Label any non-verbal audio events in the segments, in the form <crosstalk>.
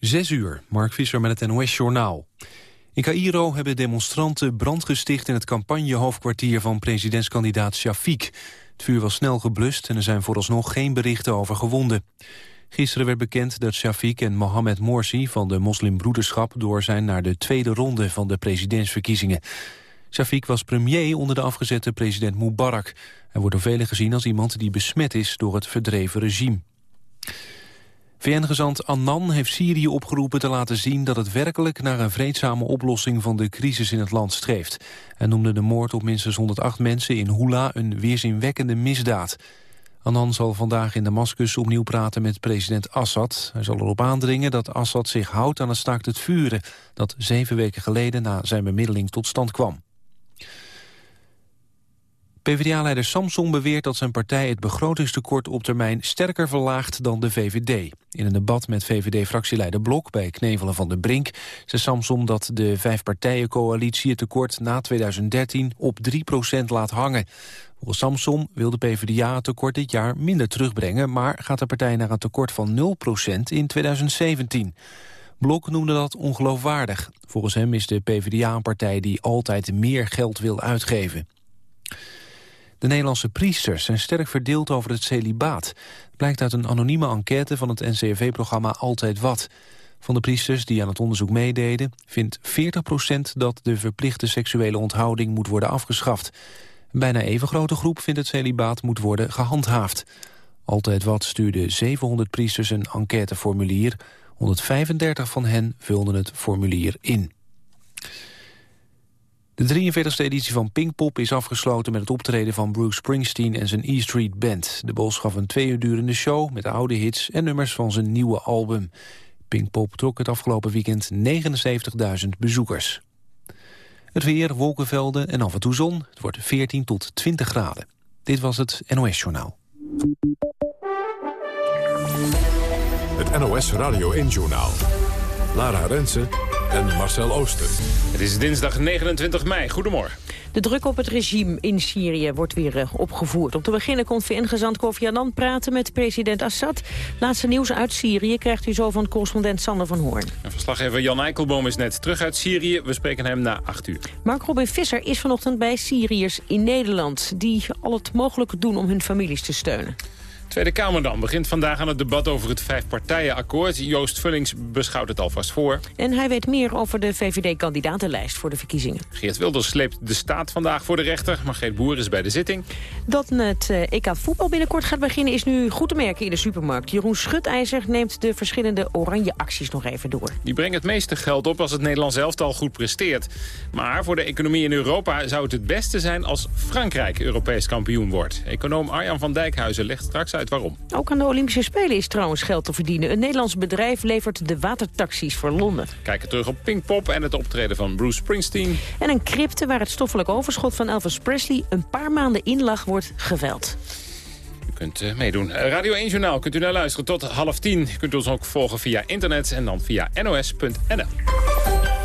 Zes uur, Mark Visser met het NOS-journaal. In Cairo hebben demonstranten brand gesticht in het campagnehoofdkwartier van presidentskandidaat Shafiq. Het vuur was snel geblust en er zijn vooralsnog geen berichten over gewonden. Gisteren werd bekend dat Shafiq en Mohamed Morsi van de moslimbroederschap door zijn naar de tweede ronde van de presidentsverkiezingen. Shafiq was premier onder de afgezette president Mubarak. Hij wordt door velen gezien als iemand die besmet is door het verdreven regime. VN-gezant Annan heeft Syrië opgeroepen te laten zien dat het werkelijk naar een vreedzame oplossing van de crisis in het land streeft. Hij noemde de moord op minstens 108 mensen in Hula een weerzinwekkende misdaad. Annan zal vandaag in Damascus opnieuw praten met president Assad. Hij zal erop aandringen dat Assad zich houdt aan het staakt het vuren... dat zeven weken geleden na zijn bemiddeling tot stand kwam. PvdA-leider Samson beweert dat zijn partij het begrotingstekort op termijn sterker verlaagt dan de VVD. In een debat met VVD-fractieleider Blok bij Knevelen van de Brink zei Samson dat de vijfpartijencoalitie het tekort na 2013 op 3% laat hangen. Volgens Samson wil de PvdA het tekort dit jaar minder terugbrengen, maar gaat de partij naar een tekort van 0% in 2017. Blok noemde dat ongeloofwaardig. Volgens hem is de PvdA een partij die altijd meer geld wil uitgeven. De Nederlandse priesters zijn sterk verdeeld over het celibaat. blijkt uit een anonieme enquête van het NCRV-programma Altijd Wat. Van de priesters die aan het onderzoek meededen... vindt 40% dat de verplichte seksuele onthouding moet worden afgeschaft. Een bijna even grote groep vindt het celibaat moet worden gehandhaafd. Altijd Wat stuurde 700 priesters een enquêteformulier. 135 van hen vulden het formulier in. De 43e editie van Pinkpop is afgesloten met het optreden van Bruce Springsteen en zijn E Street Band. De bos gaf een twee uur durende show met oude hits en nummers van zijn nieuwe album. Pinkpop trok het afgelopen weekend 79.000 bezoekers. Het weer, wolkenvelden en af en toe zon. Het wordt 14 tot 20 graden. Dit was het NOS Journaal. Het NOS Radio 1 Journaal. Lara Rensen en Marcel Ooster. Het is dinsdag 29 mei. Goedemorgen. De druk op het regime in Syrië wordt weer uh, opgevoerd. Om te beginnen kon VN-gezant Kofi Annan praten met president Assad. Laatste nieuws uit Syrië krijgt u zo van correspondent Sander van Hoorn. En verslaggever Jan Eikelboom is net terug uit Syrië. We spreken hem na 8 uur. Mark Robin Visser is vanochtend bij Syriërs in Nederland... die al het mogelijke doen om hun families te steunen. Tweede Kamer dan begint vandaag aan het debat over het vijfpartijenakkoord. Joost Vullings beschouwt het alvast voor. En hij weet meer over de VVD-kandidatenlijst voor de verkiezingen. Geert Wilders sleept de staat vandaag voor de rechter. Margreet Boer is bij de zitting. Dat het eh, EK voetbal binnenkort gaat beginnen is nu goed te merken in de supermarkt. Jeroen Schutijzer neemt de verschillende oranje acties nog even door. Die brengen het meeste geld op als het Nederlands elftal goed presteert. Maar voor de economie in Europa zou het het beste zijn als Frankrijk Europees kampioen wordt. Econoom Arjan van Dijkhuizen legt straks uit waarom. Ook aan de Olympische Spelen is trouwens geld te verdienen. Een Nederlands bedrijf levert de watertaxis voor Londen. Kijken terug op Pinkpop en het optreden van Bruce Springsteen. En een crypte waar het stoffelijk overschot van Elvis Presley... een paar maanden in lag, wordt geveld. U kunt uh, meedoen. Eh, Radio 1 Journaal kunt u naar luisteren tot half tien. U kunt ons ook volgen via internet en dan via nos.nl.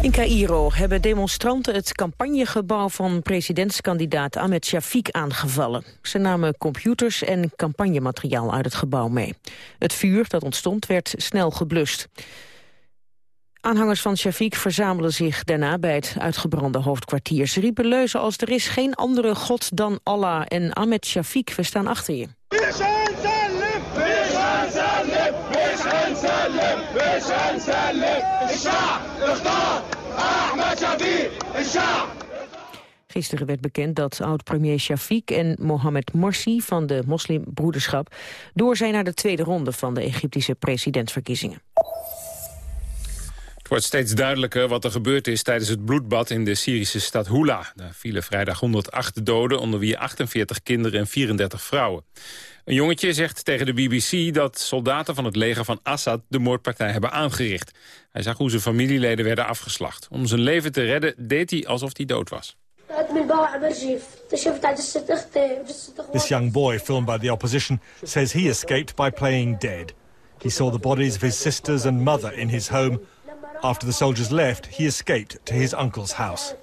In Cairo hebben demonstranten het campagnegebouw van presidentskandidaat Ahmed Shafiq aangevallen. Ze namen computers en campagnemateriaal uit het gebouw mee. Het vuur dat ontstond werd snel geblust. Aanhangers van Shafiq verzamelen zich daarna bij het uitgebrande hoofdkwartier. Ze riepen leuzen als er is geen andere god dan Allah en Ahmed Shafiq, we staan achter je. Gisteren werd bekend dat oud-premier Shafiq en Mohamed Morsi van de moslimbroederschap door zijn naar de tweede ronde van de Egyptische presidentsverkiezingen. Het wordt steeds duidelijker wat er gebeurd is tijdens het bloedbad in de Syrische stad Hula. Daar vielen vrijdag 108 doden, onder wie 48 kinderen en 34 vrouwen. Een jongetje zegt tegen de BBC dat soldaten van het leger van Assad de moordpartij hebben aangericht. Hij zag hoe zijn familieleden werden afgeslacht. Om zijn leven te redden deed hij alsof hij dood was. This young boy, filmed by the opposition, says he escaped by playing dead. He saw the bodies of his sisters and mother in his home. After the soldiers left, he escaped to his uncle's house.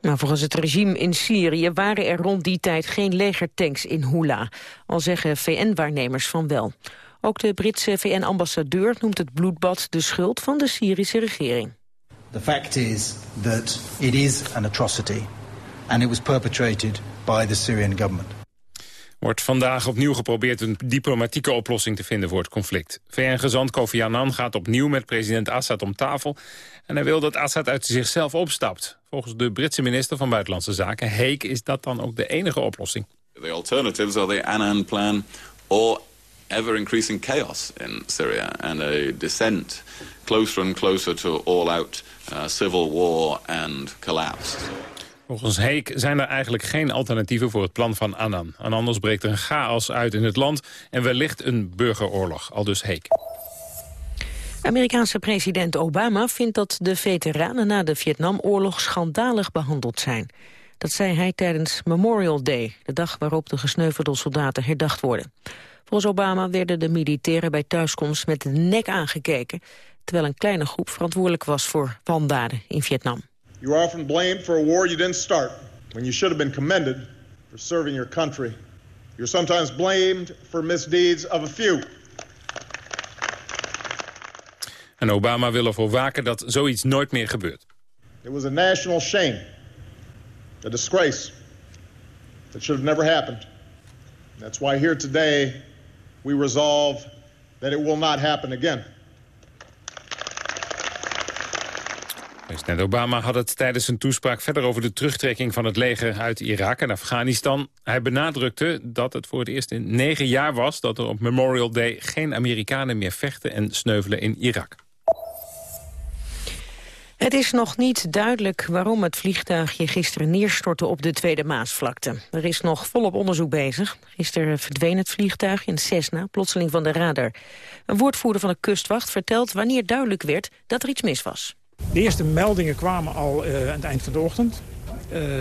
Volgens het regime in Syrië waren er rond die tijd geen legertanks in Hula. Al zeggen VN-waarnemers van wel. Ook de Britse VN-ambassadeur noemt het bloedbad de schuld van de Syrische regering. The fact is that it is an atrocity and it was perpetrated by the Syrian government. Wordt vandaag opnieuw geprobeerd een diplomatieke oplossing te vinden voor het conflict. VN-gezant Kofi Annan gaat opnieuw met president Assad om tafel... en hij wil dat Assad uit zichzelf opstapt. Volgens de Britse minister van Buitenlandse Zaken, Heek, is dat dan ook de enige oplossing. The alternatives are the Annan plan or ever-increasing chaos in Syria... and a descent closer and closer to all-out uh, civil war and collapse. Volgens Heek zijn er eigenlijk geen alternatieven voor het plan van Annan. En anders breekt er een chaos uit in het land en wellicht een burgeroorlog, al dus Heek. Amerikaanse president Obama vindt dat de veteranen na de Vietnamoorlog schandalig behandeld zijn. Dat zei hij tijdens Memorial Day, de dag waarop de gesneuvelde soldaten herdacht worden. Volgens Obama werden de militairen bij thuiskomst met de nek aangekeken... terwijl een kleine groep verantwoordelijk was voor wandaden in Vietnam. You are often blamed for a war you didn't start, when you should have been commended for serving your country. You're sometimes blamed for misdeeds of a few. En Obama wil ervoor waken dat zoiets nooit meer gebeurt. It was a national shame, a disgrace that should have never happened. That's why here today we resolve that it will not happen again. President Obama had het tijdens zijn toespraak verder over de terugtrekking van het leger uit Irak en Afghanistan. Hij benadrukte dat het voor het eerst in negen jaar was dat er op Memorial Day geen Amerikanen meer vechten en sneuvelen in Irak. Het is nog niet duidelijk waarom het vliegtuigje gisteren neerstortte op de Tweede Maasvlakte. Er is nog volop onderzoek bezig. Gisteren verdween het vliegtuigje in Cessna, plotseling van de radar. Een woordvoerder van de kustwacht vertelt wanneer duidelijk werd dat er iets mis was. De eerste meldingen kwamen al uh, aan het eind van de ochtend. Uh,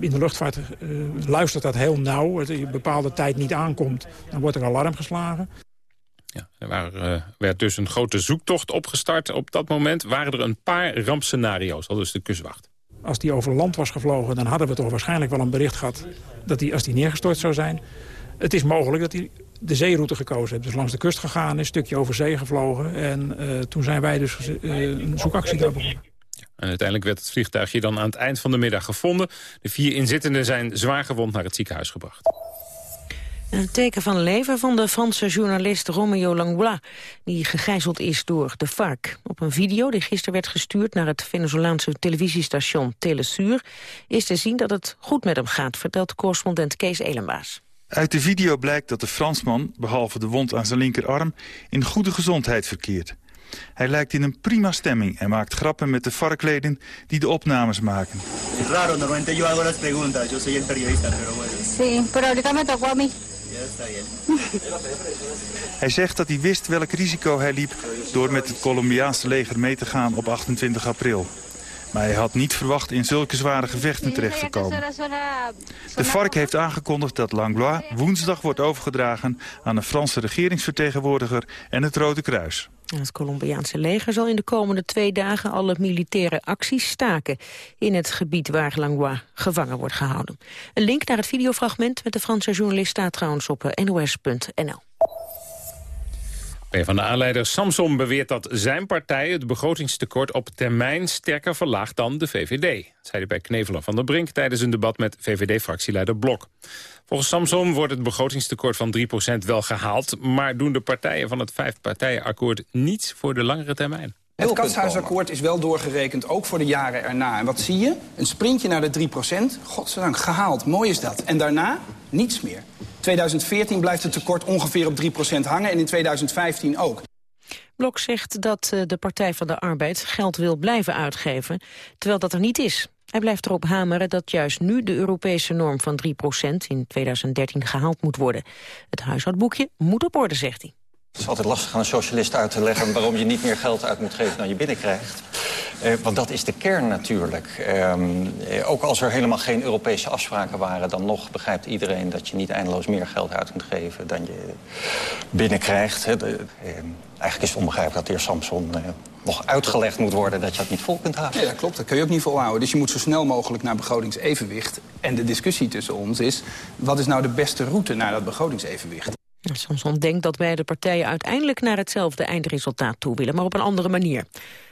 in de luchtvaart uh, luistert dat heel nauw. Als je een bepaalde tijd niet aankomt, dan wordt er alarm geslagen. Ja, er waren, werd dus een grote zoektocht opgestart. Op dat moment waren er een paar rampscenario's, al dus de kustwacht. Als die over land was gevlogen, dan hadden we toch waarschijnlijk wel een bericht gehad... dat die, als die neergestort zou zijn... Het is mogelijk dat hij de zeeroute gekozen heeft. Dus langs de kust gegaan, een stukje over zee gevlogen. En uh, toen zijn wij dus uh, een zoekactie daar begonnen. En uiteindelijk werd het vliegtuigje dan aan het eind van de middag gevonden. De vier inzittenden zijn zwaar gewond naar het ziekenhuis gebracht. Een teken van leven van de Franse journalist Romeo Langlois... die gegijzeld is door de FARC. Op een video die gisteren werd gestuurd naar het Venezolaanse televisiestation Telesur... is te zien dat het goed met hem gaat, vertelt correspondent Kees Elenbaas. Uit de video blijkt dat de Fransman, behalve de wond aan zijn linkerarm, in goede gezondheid verkeert. Hij lijkt in een prima stemming en maakt grappen met de varkleden die de opnames maken. Raro, normalmente yo hago las preguntas, yo soy el periodista, pero bueno. Sí, pero ahorita me tocó a mí. Hij zegt dat hij wist welk risico hij liep door met het Colombiaanse leger mee te gaan op 28 april. Maar hij had niet verwacht in zulke zware gevechten terecht te komen. De FARC heeft aangekondigd dat Langlois woensdag wordt overgedragen... aan een Franse regeringsvertegenwoordiger en het Rode Kruis. Het Colombiaanse leger zal in de komende twee dagen alle militaire acties staken in het gebied waar Langlois gevangen wordt gehouden. Een link naar het videofragment met de Franse journalist staat trouwens op nos.nl. PvdA-leider Samson beweert dat zijn partij het begrotingstekort op termijn sterker verlaagt dan de VVD. Dat zei hij bij Knevelen van der Brink tijdens een debat met VVD-fractieleider Blok. Volgens Samson wordt het begrotingstekort van 3% wel gehaald, maar doen de partijen van het vijfpartijenakkoord niets voor de langere termijn. Het kasthuisakkoord is wel doorgerekend, ook voor de jaren erna. En wat zie je? Een sprintje naar de 3% Godzijdank, gehaald. Mooi is dat. En daarna niets meer. 2014 blijft het tekort ongeveer op 3% hangen en in 2015 ook. Blok zegt dat eh, de Partij van de Arbeid geld wil blijven uitgeven, terwijl dat er niet is. Hij blijft erop hameren dat juist nu de Europese norm van 3% in 2013 gehaald moet worden. Het huishoudboekje moet op orde, zegt hij. Het is altijd lastig aan een socialist uit te leggen waarom je niet meer geld uit moet geven dan je binnenkrijgt. Eh, want dat is de kern natuurlijk. Eh, ook als er helemaal geen Europese afspraken waren... dan nog begrijpt iedereen dat je niet eindeloos meer geld uit moet geven... dan je binnenkrijgt. Eh, eigenlijk is het onbegrijpelijk dat de heer Samson eh, nog uitgelegd moet worden... dat je dat niet vol kunt houden. Ja, dat klopt. Dat kun je ook niet volhouden. Dus je moet zo snel mogelijk naar begrotingsevenwicht. En de discussie tussen ons is... wat is nou de beste route naar dat begrotingsevenwicht? Samson denkt dat beide partijen uiteindelijk naar hetzelfde eindresultaat toe willen, maar op een andere manier.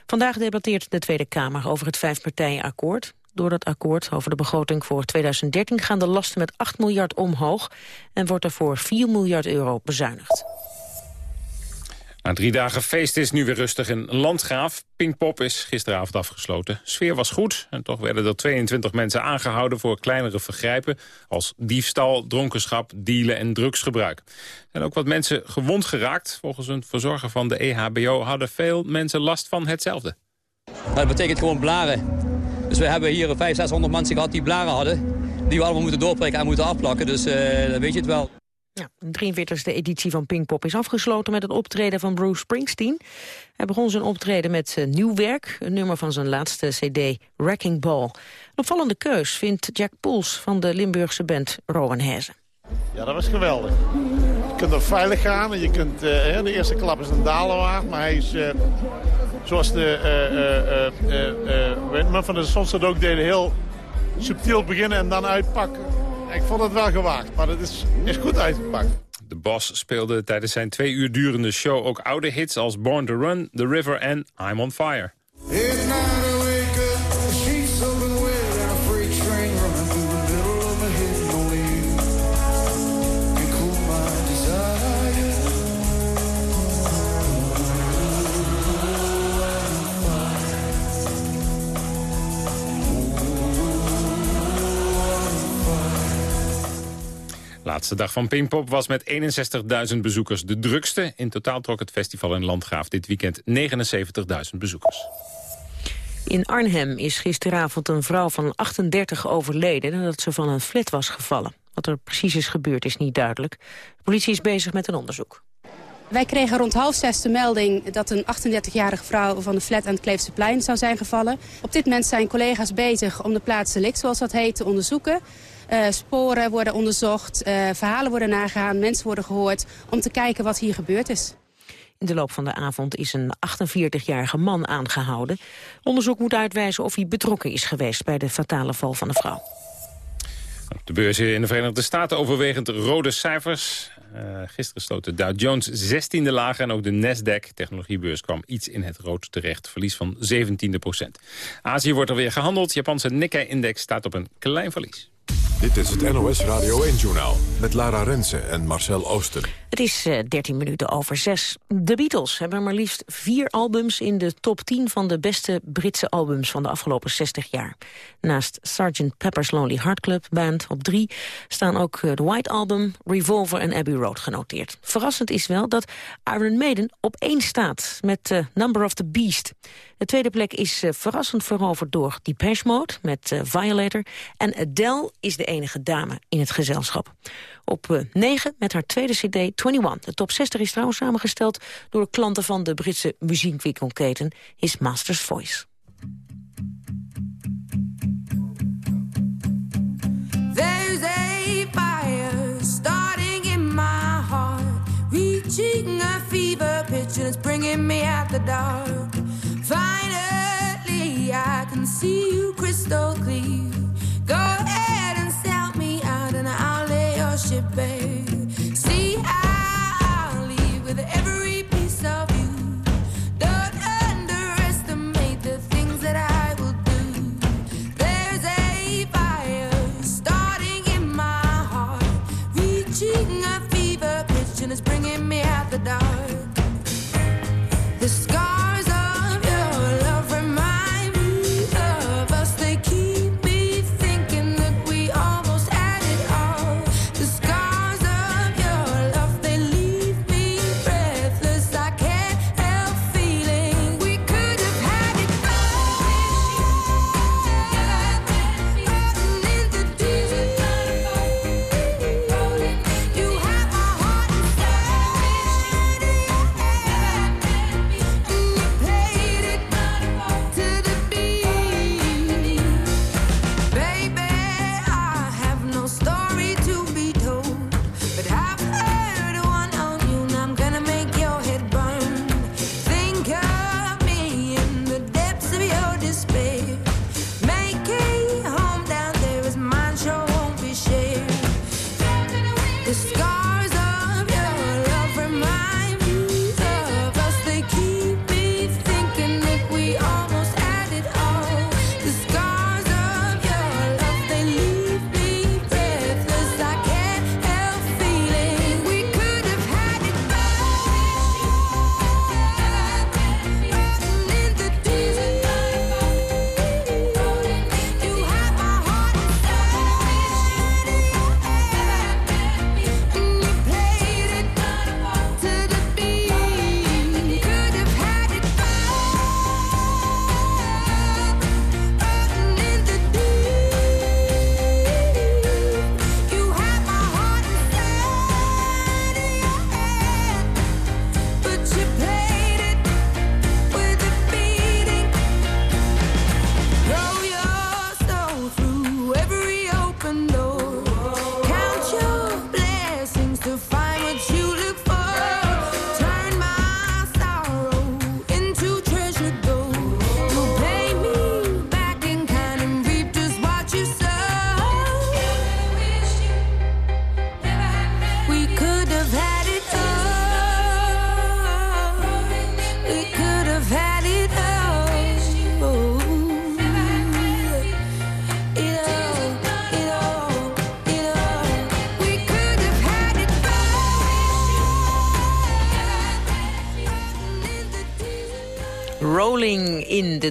Vandaag debatteert de Tweede Kamer over het vijfpartijenakkoord. Door dat akkoord over de begroting voor 2013 gaan de lasten met 8 miljard omhoog en wordt er voor 4 miljard euro bezuinigd. Na drie dagen feest is nu weer rustig in Landgraaf. Pinkpop is gisteravond afgesloten. Sfeer was goed en toch werden er 22 mensen aangehouden... voor kleinere vergrijpen als diefstal, dronkenschap, dealen en drugsgebruik. Zijn ook wat mensen gewond geraakt. Volgens een verzorger van de EHBO hadden veel mensen last van hetzelfde. Dat betekent gewoon blaren. Dus we hebben hier 500, 600 mensen gehad die blaren hadden... die we allemaal moeten doorprikken en moeten afplakken. Dus uh, dan weet je het wel. Ja, de 43e editie van Pinkpop is afgesloten met het optreden van Bruce Springsteen. Hij begon zijn optreden met uh, nieuw werk, een nummer van zijn laatste cd, Wrecking Ball. Een opvallende keus vindt Jack Poels van de Limburgse band Rowan Hezen. Ja, dat was geweldig. Je kunt er veilig gaan je kunt, uh, de eerste klap is een dalenwaard, maar hij is... Uh, zoals de uh, van de Sunset ook deden, heel subtiel beginnen en dan uitpakken. Ik vond het wel gewaagd, maar het is, is goed uitgepakt. De Bos speelde tijdens zijn twee uur durende show ook oude hits als Born to Run, The River en I'm on Fire. Laatste dag van Pinkpop was met 61.000 bezoekers de drukste. In totaal trok het festival in Landgraaf dit weekend 79.000 bezoekers. In Arnhem is gisteravond een vrouw van 38 overleden... nadat ze van een flat was gevallen. Wat er precies is gebeurd is niet duidelijk. De politie is bezig met een onderzoek. Wij kregen rond half zes de melding dat een 38-jarige vrouw van de flat aan het Kleefseplein zou zijn gevallen. Op dit moment zijn collega's bezig om de plaats delict, zoals dat heet, te onderzoeken. Uh, sporen worden onderzocht, uh, verhalen worden nagegaan, mensen worden gehoord... om te kijken wat hier gebeurd is. In de loop van de avond is een 48-jarige man aangehouden. Onderzoek moet uitwijzen of hij betrokken is geweest... bij de fatale val van de vrouw. Op de beurzen in de Verenigde Staten overwegend rode cijfers. Uh, gisteren sloot de Dow Jones 16e lager en ook de Nasdaq technologiebeurs kwam iets in het rood terecht. Verlies van 17 procent. Azië wordt er weer gehandeld. Japanse Nikkei-index staat op een klein verlies. Dit is het NOS Radio 1-journaal met Lara Rensen en Marcel Oosten. Het is uh, eh, 13 minuten over 6. De Beatles hebben maar liefst vier albums in de top 10 van de beste Britse albums van de afgelopen 60 jaar. Naast Sgt. Pepper's Lonely Heart Club Band op drie staan ook The White Album, Revolver en Abbey Road genoteerd. Verrassend is wel dat Iron Maiden op één staat met uh, Number of the Beast. De tweede plek is verrassend veroverd door Depeche Mode met Violator. En Adele is de enige dame in het gezelschap. Op 9 met haar tweede cd 21. De top 60 is trouwens samengesteld door klanten van de Britse muziekwinkelketen His Master's Voice. There's a fire starting in my heart Reaching a fever pitch and bringing me out the dark I can see you crystal clear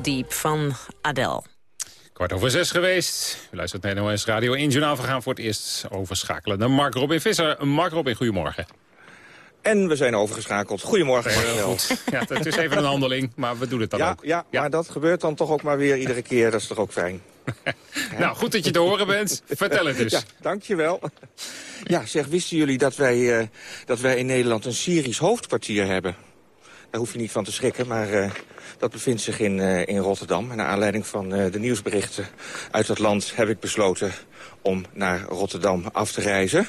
the Deep van Adele. Kwart over zes geweest. U luistert naar NOS Radio 1 Journaal. We gaan voor het eerst overschakelen naar Mark Robin Visser. Mark Robin, goedemorgen. En we zijn overgeschakeld. Goedemorgen, Marcel. Ja, het is even een <laughs> handeling, maar we doen het dan ja, ook. Ja, ja, maar dat gebeurt dan toch ook maar weer iedere keer. Dat is toch ook fijn. <laughs> nou, goed dat je te horen bent. Vertel het dus. Ja, dankjewel. Ja, zeg, wisten jullie dat wij, uh, dat wij in Nederland een Syrisch hoofdkwartier hebben? Daar hoef je niet van te schrikken, maar uh, dat bevindt zich in, uh, in Rotterdam. En naar aanleiding van de nieuwsberichten uit dat land heb ik besloten om naar Rotterdam af te reizen.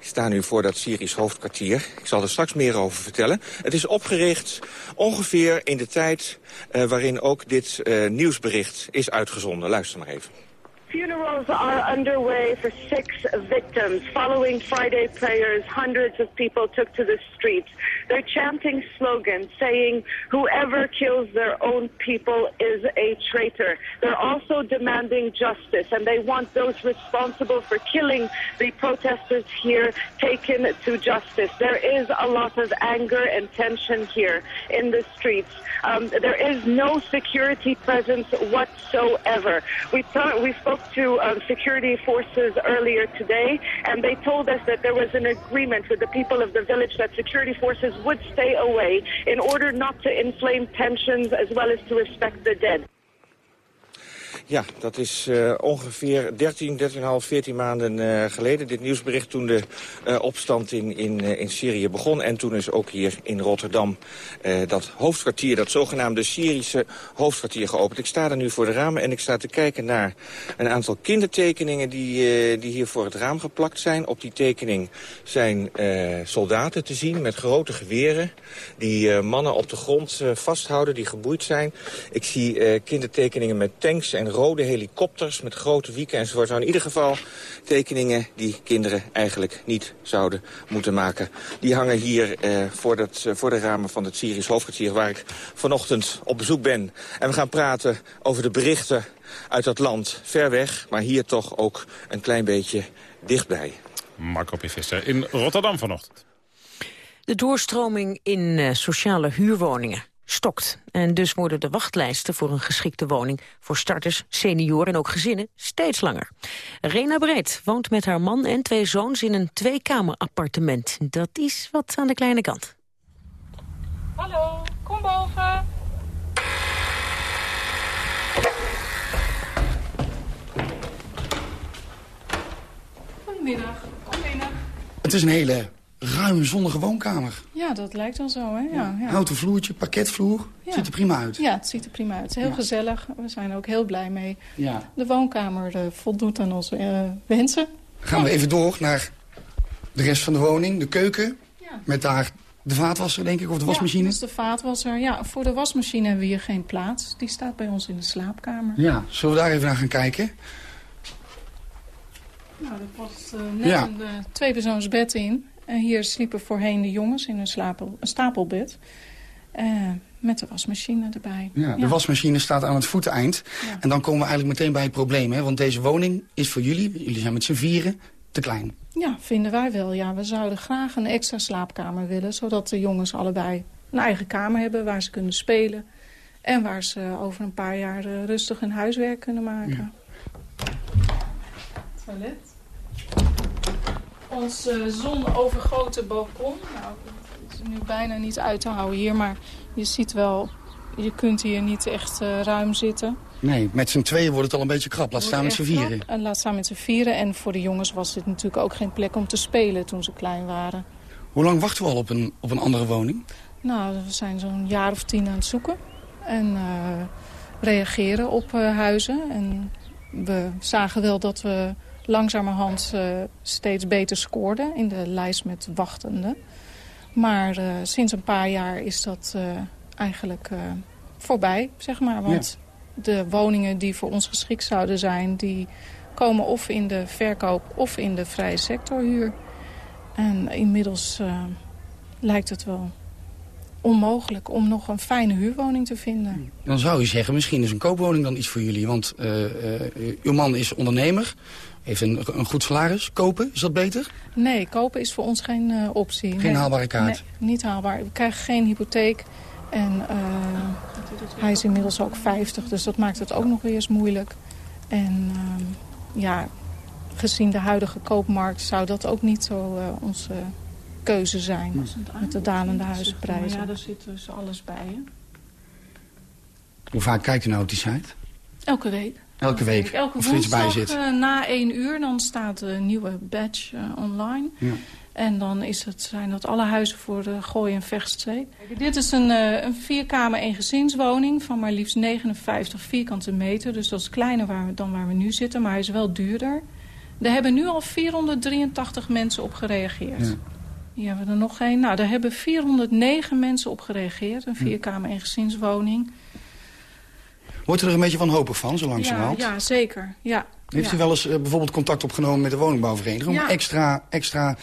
Ik sta nu voor dat Syrisch hoofdkwartier. Ik zal er straks meer over vertellen. Het is opgericht ongeveer in de tijd waarin ook dit nieuwsbericht is uitgezonden. Luister maar even. Funerals are underway for six victims. Following Friday prayers, hundreds of people took to the streets. They're chanting slogans saying whoever kills their own people is a traitor. They're also demanding justice and they want those responsible for killing the protesters here taken to justice. There is a lot of anger and tension here in the streets. Um, there is no security presence whatsoever. We, we spoke to um, security forces earlier today, and they told us that there was an agreement with the people of the village that security forces would stay away in order not to inflame tensions as well as to respect the dead. Ja, dat is uh, ongeveer 13, 13,5, 14 maanden uh, geleden. Dit nieuwsbericht toen de uh, opstand in, in, in Syrië begon. En toen is ook hier in Rotterdam dat hoofdkwartier, dat zogenaamde Syrische hoofdkwartier geopend. Ik sta er nu voor de ramen en ik sta te kijken naar een aantal kindertekeningen die, die hier voor het raam geplakt zijn. Op die tekening zijn soldaten te zien met grote geweren. Die mannen op de grond vasthouden, die geboeid zijn. Ik zie kindertekeningen met tanks en rode helikopters met grote wieken enzovoort. Nou, in ieder geval tekeningen die kinderen eigenlijk niet zouden moeten maken. Die hangen hier eh, voor, dat, uh, voor de ramen van het Syrisch hoofdkwartier... waar ik vanochtend op bezoek ben. En we gaan praten over de berichten uit dat land. Ver weg, maar hier toch ook een klein beetje dichtbij. Marco P. Visser in Rotterdam vanochtend. De doorstroming in uh, sociale huurwoningen stokt. En dus worden de wachtlijsten voor een geschikte woning... voor starters, senioren en ook gezinnen steeds langer. Rena Breed woont met haar man en twee zoons in een tweekamerappartement. Dat is wat aan de kleine kant. Hallo, kom boven. Goedemiddag, kom binnen. Het is een hele ruime, zonnige woonkamer. Ja, dat lijkt wel zo, hè? Ja, ja. Houten vloertje, parketvloer. Ja. Ziet er prima uit. Ja, het ziet er prima uit. Heel Ja. gezellig. We zijn er ook heel blij mee. Ja. De woonkamer eh, voldoet aan onze eh, wensen. Gaan we even door naar de rest van de woning. De keuken. Met daar de vaatwasser, denk ik, of de wasmachine. Ja, dus de vaatwasser. Ja, voor de wasmachine hebben we hier geen plaats. Die staat bij ons in de slaapkamer. Ja, zullen we daar even naar gaan kijken? Nou, er past eh, net Ja. een uh, tweepersoonsbed in. En hier sliepen voorheen de jongens in een, slapel, een stapelbed. Eh, met de wasmachine erbij. Ja, de wasmachine staat aan het voeteneind. En dan komen we eigenlijk meteen bij het probleem. Hè? Want deze woning is voor jullie, jullie zijn met z'n vieren, te klein. Ja, vinden wij wel. Ja, we zouden graag een extra slaapkamer willen. Zodat de jongens allebei een eigen kamer hebben waar ze kunnen spelen. En waar ze over een paar jaar eh, rustig hun huiswerk kunnen maken. Toilet. Ons eh, zonovergoten balkon. Nou, het is nu bijna niet uit te houden hier. Maar je ziet wel, je kunt hier niet echt eh, ruim zitten. Nee, met z'n tweeën wordt het al een beetje krap. Laat staan met z'n vieren. En laat staan met z'n vieren. En voor de jongens was dit natuurlijk ook geen plek om te spelen toen ze klein waren. Hoe lang wachten we al op een, op een andere woning? Nou, we zijn zo'n jaar of tien aan het zoeken. En eh, reageren op huizen. En we zagen wel dat we langzamerhand eh, steeds beter scoorden in de lijst met wachtenden. Maar eh, sinds een paar jaar is dat eh, eigenlijk eh, voorbij, zeg maar. Want de woningen die voor ons geschikt zouden zijn... die komen of in de verkoop of in de vrije sectorhuur. En inmiddels eh, lijkt het wel onmogelijk om nog een fijne huurwoning te vinden. Dan zou je zeggen, misschien is een koopwoning dan iets voor jullie. Want eh, eh, uw man is ondernemer, heeft een, een goed salaris. Kopen, is dat beter? Nee, kopen is voor ons geen eh, optie. Geen Nee. haalbare kaart? Nee, niet haalbaar. We krijgen geen hypotheek. En uh, hij is inmiddels ook 50, dus dat maakt het ook nog weer eens moeilijk. En uh, ja, gezien de huidige koopmarkt zou dat ook niet zo uh, onze keuze zijn. Met de dalende huizenprijzen. Ja, daar zit dus alles bij. Hè? Hoe vaak kijkt u nou op die site? Elke week. Elke week? Elke er iets bij zit? Uh, na één uur dan staat de nieuwe badge uh, online. Ja. En dan is het, zijn dat alle huizen voor de Gooi- en Vechtstreek. Dit is een, uh, een vierkamer eengezinswoning van maar liefst 59 vierkante meter. Dus dat is kleiner waar we, dan waar we nu zitten, maar hij is wel duurder. Daar hebben nu al 483 mensen op gereageerd. Ja. Hier hebben we er nog één. Nou, daar hebben 409 mensen op gereageerd. Een vierkamer eengezinswoning. Wordt er een beetje wanhopig van, zo langzamerhand? Ja, ja, zeker. Ja. Heeft ja. u wel eens uh, bijvoorbeeld contact opgenomen met de woningbouwvereniging... om extra, extra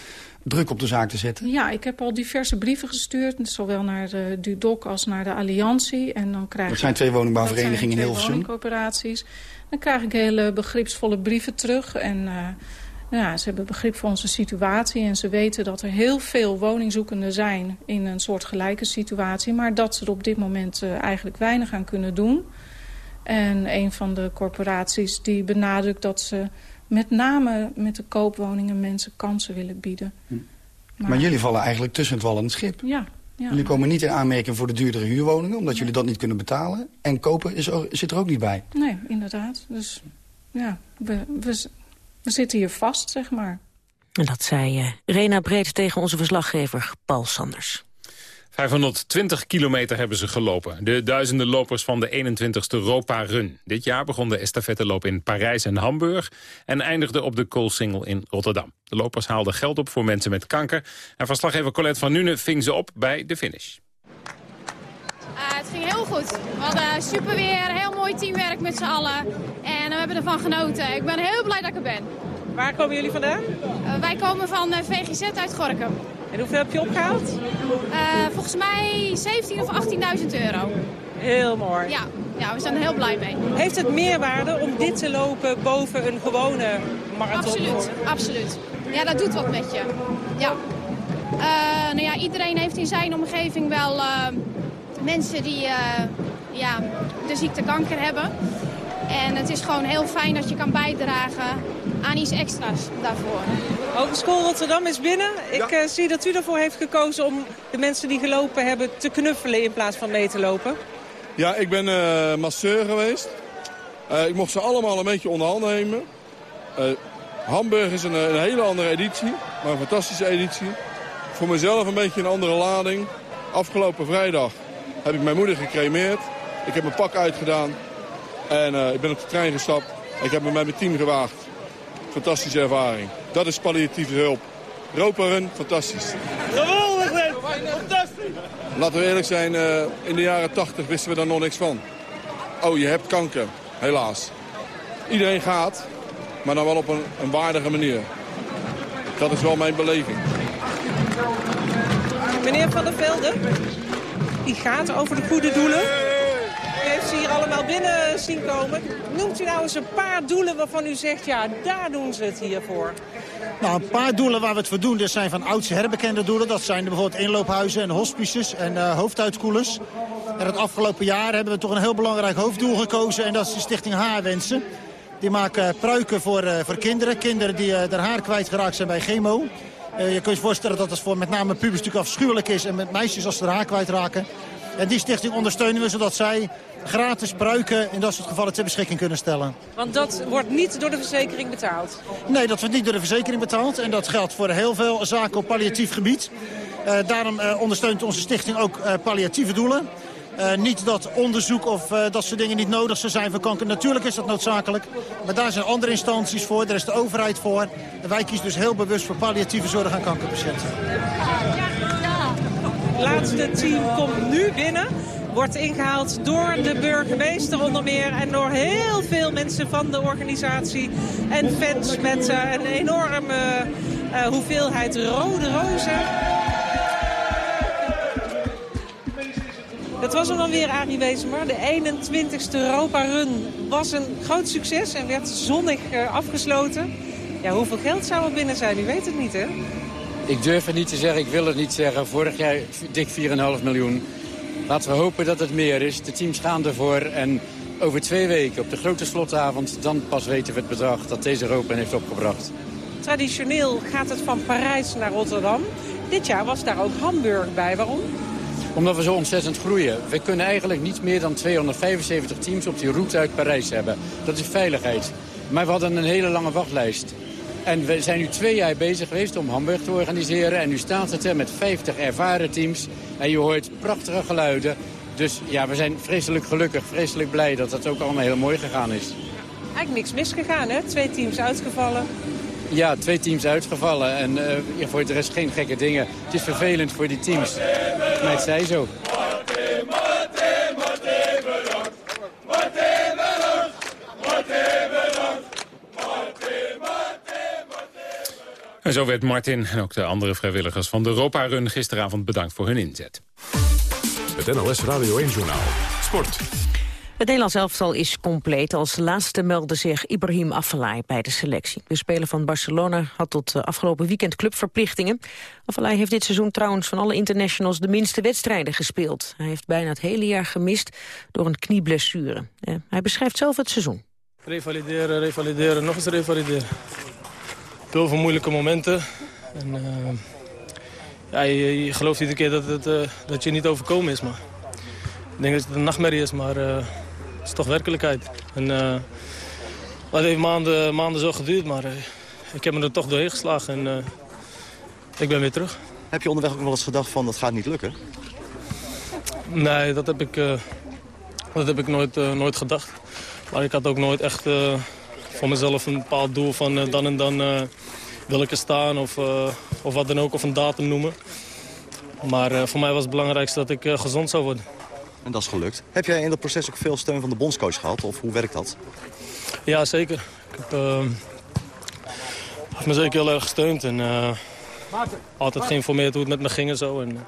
druk op de zaak te zetten? Ja, ik heb al diverse brieven gestuurd. Zowel naar de Dudok als naar de Alliantie. En dan krijg dat zijn twee woningbouwverenigingen in Hilversum? woningcoöperaties. Dan krijg ik hele begripsvolle brieven terug. En uh, ja, ze hebben begrip voor onze situatie. En ze weten dat er heel veel woningzoekenden zijn in een soort gelijke situatie. Maar dat ze er op dit moment uh, eigenlijk weinig aan kunnen doen. En een van de corporaties die benadrukt dat ze met name met de koopwoningen mensen kansen willen bieden. Hm. Maar, maar, jullie vallen eigenlijk tussen het wal en het schip. Ja. ja. Jullie komen niet in aanmerking voor de duurdere huurwoningen... omdat jullie dat niet kunnen betalen. En kopen is er, zit er ook niet bij. Nee, inderdaad. Dus ja, we, we, we zitten hier vast, zeg maar. En dat zei uh, Rena Breed tegen onze verslaggever Paul Sanders. 520 kilometer hebben ze gelopen. De duizenden lopers van de 21ste Europa Run. Dit jaar begon de estafetteloop in Parijs en Hamburg... en eindigde op de Koolsingel in Rotterdam. De lopers haalden geld op voor mensen met kanker. En verslaggever Colette van Nuenen ving ze op bij de finish. Uh, het ging heel goed. We hadden super weer, heel mooi teamwerk met z'n allen. En we hebben ervan genoten. Ik ben heel blij dat ik er ben. Waar komen jullie vandaan? Uh, wij komen van uh, VGZ uit Gorkum. En hoeveel heb je opgehaald? Uh, volgens mij 17 of 18.000 euro. Heel mooi. Ja, ja, we zijn er heel blij mee. Heeft het meerwaarde om dit te lopen boven een gewone marathon? Absoluut, absoluut. Ja, dat doet wat met je. Ja. Uh, nou ja, iedereen heeft in zijn omgeving wel uh, mensen die ja, de ziekte kanker hebben. En het is gewoon heel fijn dat je kan bijdragen aan iets extra's daarvoor. Hogeschool Rotterdam is binnen. Ik ja. uh, zie dat u ervoor heeft gekozen om de mensen die gelopen hebben te knuffelen in plaats van mee te lopen. Ja, ik ben uh, masseur geweest. Uh, ik mocht ze allemaal een beetje onder handen nemen. Hamburg is een, een, hele andere editie, maar een fantastische editie. Voor mezelf een beetje een andere lading. Afgelopen vrijdag heb ik mijn moeder gecremeerd. Ik heb mijn pak uitgedaan. En ik ben op de trein gestapt. Ik heb me met mijn team gewaagd fantastische ervaring. Dat is palliatieve hulp. Roperen, fantastisch. Geweldig, fantastisch. Laten we eerlijk zijn, uh, in de jaren 80 wisten we daar nog niks van. Oh, je hebt kanker. Helaas. Iedereen gaat, maar dan wel op een, een waardige manier. Dat is wel mijn beleving. Meneer Van der Velde, die gaat over de goede doelen. Allemaal binnen zien komen. Noemt u nou eens een paar doelen waarvan u zegt, ja, daar doen ze het hier voor? Nou, een paar doelen waar we het voor doen, dat zijn van oudste herbekende doelen. Dat zijn bijvoorbeeld inloophuizen en hospices en uh, hoofduitkoelers. En het afgelopen jaar hebben we toch een heel belangrijk hoofddoel gekozen. En dat is de stichting Haarwensen. Die maken pruiken voor, uh, voor kinderen. Kinderen die uh, haar kwijtgeraakt zijn bij chemo. Je kunt je voorstellen dat het voor met name pubers natuurlijk afschuwelijk is. En met meisjes als ze haar kwijtraken. En die stichting ondersteunen we zodat zij gratis pruiken in dat soort gevallen ter beschikking kunnen stellen. Want dat wordt niet door de verzekering betaald? Nee, dat wordt niet door de verzekering betaald. En dat geldt voor heel veel zaken op palliatief gebied. Uh, daarom uh, ondersteunt onze stichting ook uh, palliatieve doelen. Niet dat onderzoek of dat soort dingen niet nodig zou zijn voor kanker. Natuurlijk is dat noodzakelijk. Maar daar zijn andere instanties voor. Daar is de overheid voor. En wij kiezen dus heel bewust voor palliatieve zorg aan kankerpatiënten. Laatste team komt nu binnen. Wordt ingehaald door de burgemeester onder meer. En door heel veel mensen van de organisatie. En fans met uh, een enorme hoeveelheid rode rozen. Dat was hem dan weer, Arie Wezenmaar. De 21ste Europa Run was een groot succes en werd zonnig uh, afgesloten. Ja, hoeveel geld zou er binnen zijn? U weet het niet, hè? Ik durf het niet te zeggen, ik wil het niet zeggen. Vorig jaar dik 4,5 miljoen. Laten we hopen dat het meer is. De teams gaan ervoor en over twee weken op de grote slotavond... dan pas weten we het bedrag dat deze Europa heeft opgebracht. Traditioneel gaat het van Parijs naar Rotterdam. Dit jaar was daar ook Hamburg bij. Waarom? Omdat we zo ontzettend groeien. We kunnen eigenlijk niet meer dan 275 teams op die route uit Parijs hebben. Dat is veiligheid. Maar we hadden een hele lange wachtlijst. En we zijn nu twee jaar bezig geweest om Hamburg te organiseren. En nu staat het er met 50 ervaren teams. En je hoort prachtige geluiden. Dus ja, we zijn vreselijk gelukkig, vreselijk blij dat het ook allemaal heel mooi gegaan is. Eigenlijk niks misgegaan, hè? Twee teams uitgevallen. Ja, twee teams uitgevallen. En uh, voor de rest geen gekke dingen. Het is vervelend voor die teams. Maar het zij zo. En zo werd Martin en ook de andere vrijwilligers van de Europa-run gisteravond bedankt voor hun inzet. Het NOS Radio 1-journaal. Sport. Het Nederlands elftal is compleet. Als laatste meldde zich Ibrahim Afellay bij de selectie. De speler van Barcelona had tot afgelopen weekend clubverplichtingen. Afellay heeft dit seizoen trouwens van alle internationals de minste wedstrijden gespeeld. Hij heeft bijna het hele jaar gemist door een knieblessure. hij beschrijft zelf het seizoen. Revalideren, revalideren, nog eens revalideren. Heel veel moeilijke momenten. En, uh, ja, je, je, gelooft iedere keer dat het uh, dat je niet overkomen is. Maar ik denk dat het een nachtmerrie is, maar uh, het is toch werkelijkheid. En, het heeft maanden, maanden zo geduurd, maar ik heb me er toch doorheen geslagen. En ik ben weer terug. Heb je onderweg ook wel eens gedacht van dat gaat niet lukken? Nee, dat heb ik, dat heb ik nooit, nooit gedacht. Maar ik had ook nooit echt voor mezelf een bepaald doel van uh, dan en dan uh, wil ik er staan of, uh, of wat dan ook, of een datum noemen. Maar voor mij was het belangrijkste dat ik gezond zou worden. En dat is gelukt. Heb jij in dat proces ook veel steun van de bondscoach gehad? Of hoe werkt dat? Ja, zeker. Ik heb, me zeker heel erg gesteund. En altijd geïnformeerd hoe het met me ging en zo. En,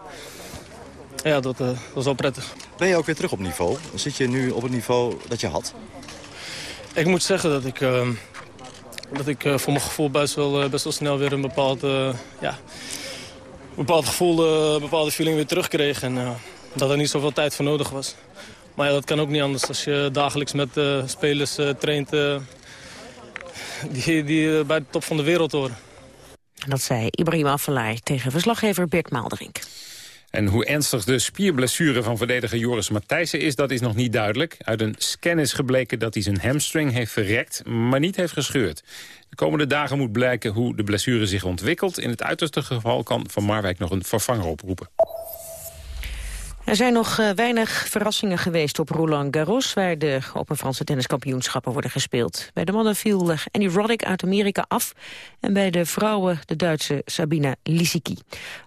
ja, dat, dat was wel prettig. Ben je ook weer terug op niveau? Zit je nu op het niveau dat je had? Ik moet zeggen dat ik, uh, dat ik uh, voor mijn gevoel best wel, uh, best wel snel weer een bepaald, ja, bepaald gevoel, een bepaalde feeling weer terugkreeg. En dat er niet zoveel tijd voor nodig was. Maar dat kan ook niet anders als je dagelijks met spelers traint die, die bij de top van de wereld horen. Dat zei Ibrahim Afellay tegen verslaggever Bert Maalderink. En hoe ernstig de spierblessure van verdediger Joris Matthijssen is, dat is nog niet duidelijk. Uit een scan is gebleken dat hij zijn hamstring heeft verrekt, maar niet heeft gescheurd. De komende dagen moet blijken hoe de blessure zich ontwikkelt. In het uiterste geval kan Van Marwijk nog een vervanger oproepen. Er zijn nog uh, weinig verrassingen geweest op Roland Garros... waar de Open Franse tenniskampioenschappen worden gespeeld. Bij de mannen viel Andy Roddick uit Amerika af... en bij de vrouwen de Duitse Sabina Lisicki.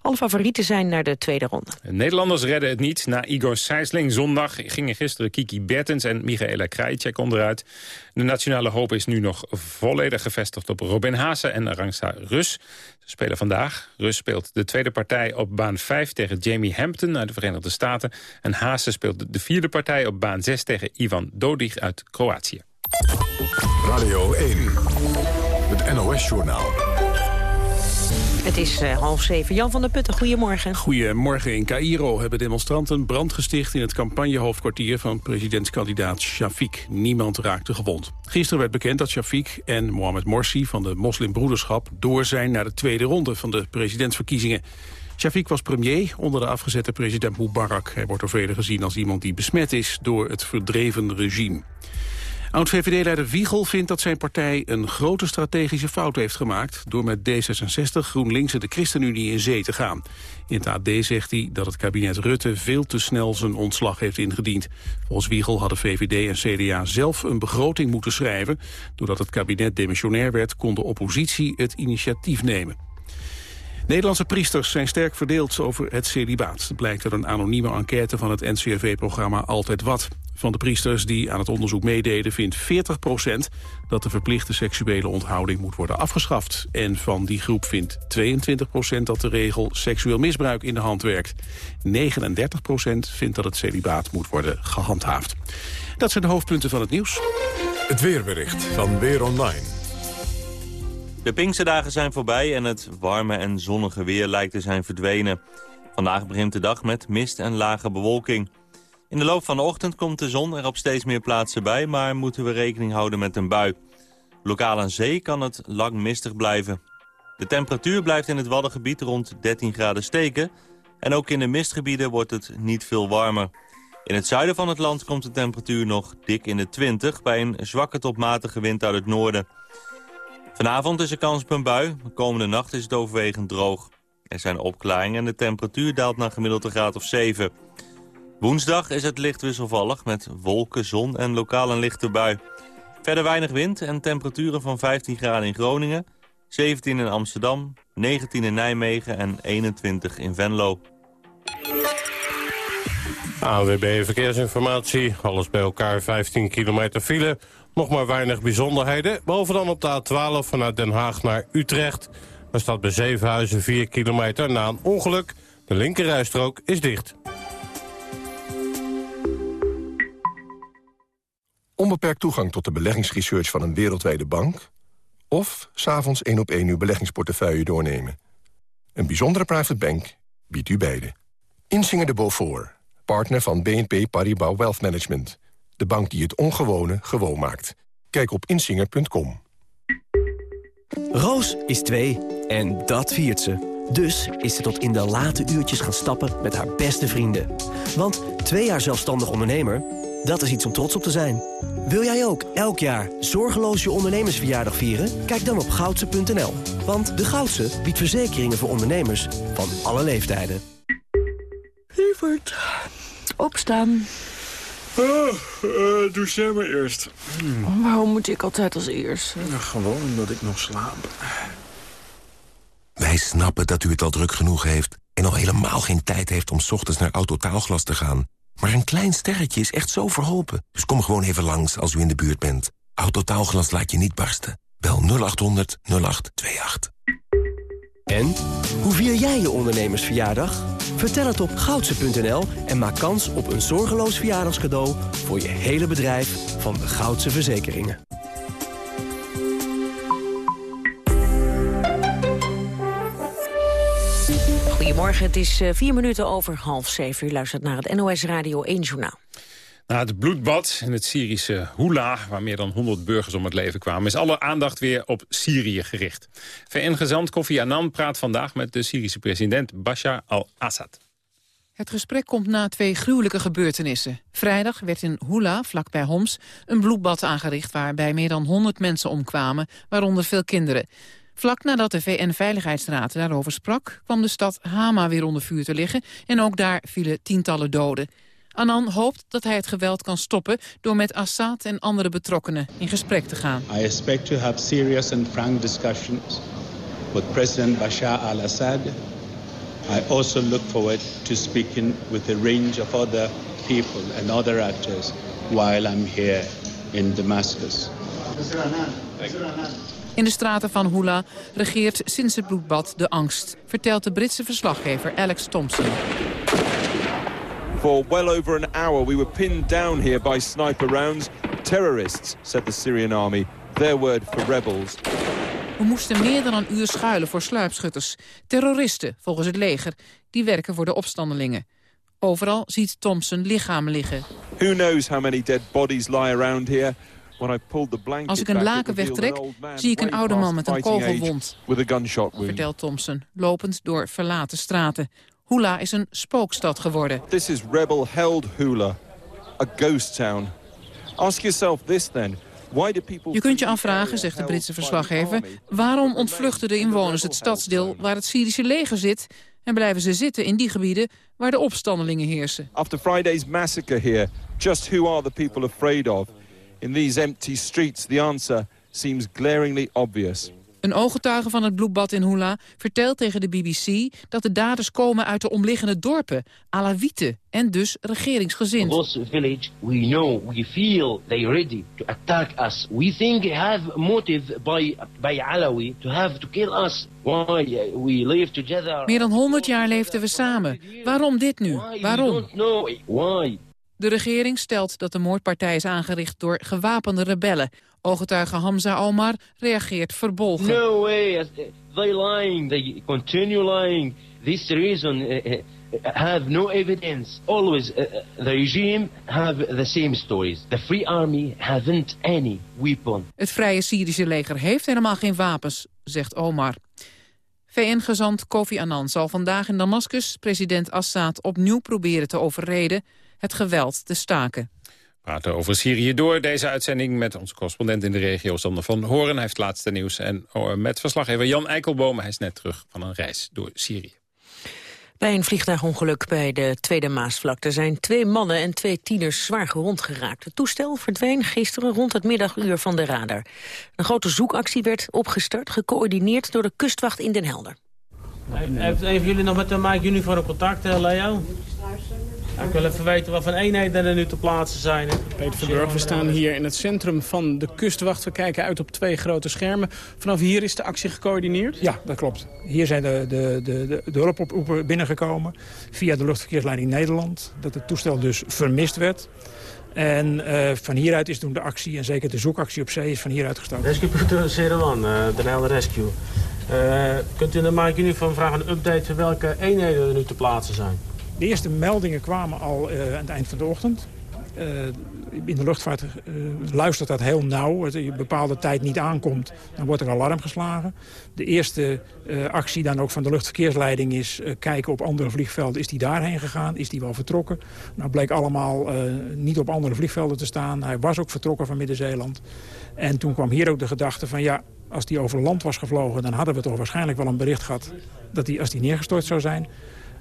Alle favorieten zijn naar de tweede ronde. De Nederlanders redden het niet. Na Igor Sijsling zondag gingen gisteren Kiki Bertens en Michaela Krajicek onderuit. De nationale hoop is nu nog volledig gevestigd op Robin Haase en Arangsa Rus. Ze spelen vandaag. Rus speelt de tweede partij op baan 5 tegen Jamie Hampton uit de Verenigde Staten. En Haase speelt de vierde partij op baan 6 tegen Ivan Dodig uit Kroatië. Radio 1, het NOS-journaal. Het is uh, half zeven. Jan van der Putten, goedemorgen. Goedemorgen. In Cairo hebben demonstranten brand gesticht... in het campagnehoofdkwartier van presidentskandidaat Shafiq. Niemand raakte gewond. Gisteren werd bekend dat Shafiq en Mohamed Morsi van de moslimbroederschap... door zijn naar de tweede ronde van de presidentsverkiezingen. Shafiq was premier onder de afgezette president Mubarak. Hij wordt door velen gezien als iemand die besmet is door het verdreven regime. Oud-VVD-leider Wiegel vindt dat zijn partij een grote strategische fout heeft gemaakt... door met D66, GroenLinks en de ChristenUnie in zee te gaan. In het AD zegt hij dat het kabinet Rutte veel te snel zijn ontslag heeft ingediend. Volgens Wiegel hadden VVD en CDA zelf een begroting moeten schrijven. Doordat het kabinet demissionair werd, kon de oppositie het initiatief nemen. Nederlandse priesters zijn sterk verdeeld over het celibaat. Dat blijkt uit een anonieme enquête van het NCRV-programma Altijd Wat. Van de priesters die aan het onderzoek meededen vindt 40% dat de verplichte seksuele onthouding moet worden afgeschaft. En van die groep vindt 22% dat de regel seksueel misbruik in de hand werkt. 39% vindt dat het celibaat moet worden gehandhaafd. Dat zijn de hoofdpunten van het nieuws. Het weerbericht van Weer Online. De Pinksterdagen zijn voorbij en het warme en zonnige weer lijkt te zijn verdwenen. Vandaag begint de dag met mist en lage bewolking. In de loop van de ochtend komt de zon er op steeds meer plaatsen bij... maar moeten we rekening houden met een bui. Lokaal aan zee kan het lang mistig blijven. De temperatuur blijft in het Waddengebied rond 13 graden steken... en ook in de mistgebieden wordt het niet veel warmer. In het zuiden van het land komt de temperatuur nog dik in de 20... bij een zwakke tot matige wind uit het noorden. Vanavond is er kans op een bui. De komende nacht is het overwegend droog. Er zijn opklaringen en de temperatuur daalt naar gemiddeld graad of 7. Woensdag is het licht wisselvallig met wolken, zon en lokaal een lichte bui. Verder weinig wind en temperaturen van 15 graden in Groningen... 17 in Amsterdam, 19 in Nijmegen en 21 in Venlo. AWB Verkeersinformatie, alles bij elkaar 15 kilometer file. Nog maar weinig bijzonderheden. Behalve dan op de A12 vanuit Den Haag naar Utrecht. Daar staat bij Zevenhuizen 4 kilometer na een ongeluk. De linkerrijstrook is dicht. Onbeperkt toegang tot de beleggingsresearch van een wereldwijde bank... of s'avonds één op één uw beleggingsportefeuille doornemen. Een bijzondere private bank biedt u beide. Insinger de Beaufort, partner van BNP Paribas Wealth Management. De bank die het ongewone gewoon maakt. Kijk op insinger.com. Roos is twee en dat viert ze. Dus is ze tot in de late uurtjes gaan stappen met haar beste vrienden. Want twee jaar zelfstandig ondernemer, dat is iets om trots op te zijn. Wil jij ook elk jaar zorgeloos je ondernemersverjaardag vieren? Kijk dan op goudse.nl. Want de Goudse biedt verzekeringen voor ondernemers van alle leeftijden. Lieverd, opstaan. Oh, uh, doe jij maar eerst. Waarom moet ik altijd als eerst? gewoon omdat ik nog slaap. Wij snappen dat u het al druk genoeg heeft... en al helemaal geen tijd heeft om 's ochtends naar Autotaalglas te gaan. Maar een klein sterretje is echt zo verholpen. Dus kom gewoon even langs als u in de buurt bent. Autotaalglas laat je niet barsten. Bel 0800 0828. En? Hoe vier jij je ondernemersverjaardag? Vertel het op goudse.nl en maak kans op een zorgeloos verjaardagscadeau... voor je hele bedrijf van de Goudse Verzekeringen. Goedemorgen, het is eh, vier minuten over half zeven. U luistert naar het NOS Radio 1 Journaal. Na het bloedbad in het Syrische Hula, waar meer dan 100 burgers om het leven kwamen... is alle aandacht weer op Syrië gericht. VN-gezant Kofi Annan praat vandaag met de Syrische president Bashar al-Assad. Het gesprek komt na twee gruwelijke gebeurtenissen. Vrijdag werd in Hula, vlakbij Homs, een bloedbad aangericht... waarbij meer dan 100 mensen omkwamen, waaronder veel kinderen. Vlak nadat de VN-veiligheidsraad daarover sprak... kwam de stad Hama weer onder vuur te liggen... en ook daar vielen tientallen doden. Annan hoopt dat hij het geweld kan stoppen... door met Assad en andere betrokkenen in gesprek te gaan. I expect to have serious and frank discussions with President Bashar al-Assad. I also look forward to speaking with a range of other people and other actors while I'm here in Damascus. In de straten van Hula regeert sinds het bloedbad de angst... vertelt de Britse verslaggever Alex Thompson. For well over an hour we were pinned down here by sniper rounds. Terrorists, said the Syrian army. Their word for rebels. We moesten meer dan een uur schuilen voor sluipschutters. Terroristen, volgens het leger, die werken voor de opstandelingen. Overal ziet Thompson lichamen liggen. Who knows how many dead bodies lie around here? Als ik een laken wegtrek, zie ik een oude man met een kogelwond, vertelt Thompson, lopend door verlaten straten. Hula is een spookstad geworden. This is rebel-held Hula, a ghost town. Ask yourself this then. Je kunt je afvragen, zegt de Britse verslaggever... waarom ontvluchten de inwoners het stadsdeel waar het Syrische leger zit... en blijven ze zitten in die gebieden waar de opstandelingen heersen. After Friday's massacre here, just who are the people afraid of? In these empty streets, the answer seems glaringly obvious. Een ooggetuige van het bloedbad in Hula vertelt tegen de BBC dat de daders komen uit de omliggende dorpen, Alawieten en dus regeringsgezind. This village, we know, we feel they ready to attack us. We think they have motive by by Alawi to have to kill us. Why we live together? Meer dan 100 jaar leefden we samen. Waarom dit nu? Waarom? Why? De regering stelt dat de moordpartij is aangericht door gewapende rebellen. Ooggetuige Hamza Omar reageert verbolgen. No way, they lying, they continue lying. This reason, uh, have no evidence. Always, uh, the regime have the same stories. The Free Army haven't any weapon. Het Vrije Syrische leger heeft helemaal geen wapens, zegt Omar. VN-gezant Kofi Annan zal vandaag in Damascus president Assad opnieuw proberen te overreden het geweld te staken. We praten over Syrië door. Deze uitzending met onze correspondent in de regio, Sander van Horen. Hij heeft het laatste nieuws. En oh, met verslaggever Jan Eikelboom. Hij is net terug van een reis door Syrië. Bij een vliegtuigongeluk bij de Tweede Maasvlakte zijn twee mannen en twee tieners zwaar gewond geraakt. Het toestel verdween gisteren rond het middaguur van de radar. Een grote zoekactie werd opgestart, gecoördineerd door de kustwacht in Den Helder. Heeft een van jullie nog met de Mike Uniform contact, eh, Ik wil even weten wat voor eenheden er nu te plaatsen zijn. Peter Verburg, we staan hier in het centrum van de kustwacht. We kijken uit op twee grote schermen. Vanaf hier is de actie gecoördineerd? Ja, dat klopt. Hier zijn de, de, de, de, hulpoproepen binnengekomen via de luchtverkeersleiding Nederland. Dat het toestel dus vermist werd. En uh, van hieruit is toen de actie, en zeker de zoekactie op zee, is van hieruit gestart. Rescue Patrol Zeeland, uh, de Nijl Rescue. Uh, kunt u de Mike Uniform vragen een update van welke eenheden er nu te plaatsen zijn? De eerste meldingen kwamen al uh, aan het eind van de ochtend. Uh, in de luchtvaart uh, luistert dat heel nauw. Als je een bepaalde tijd niet aankomt, dan wordt er alarm geslagen. De eerste actie dan ook van de luchtverkeersleiding is kijken op andere vliegvelden. Is die daarheen gegaan? Is die wel vertrokken? Nou bleek allemaal niet op andere vliegvelden te staan. Hij was ook vertrokken van Midden-Zeeland. En toen kwam hier ook de gedachte van ja, als die over land was gevlogen... dan hadden we toch waarschijnlijk wel een bericht gehad dat die, als die neergestort zou zijn...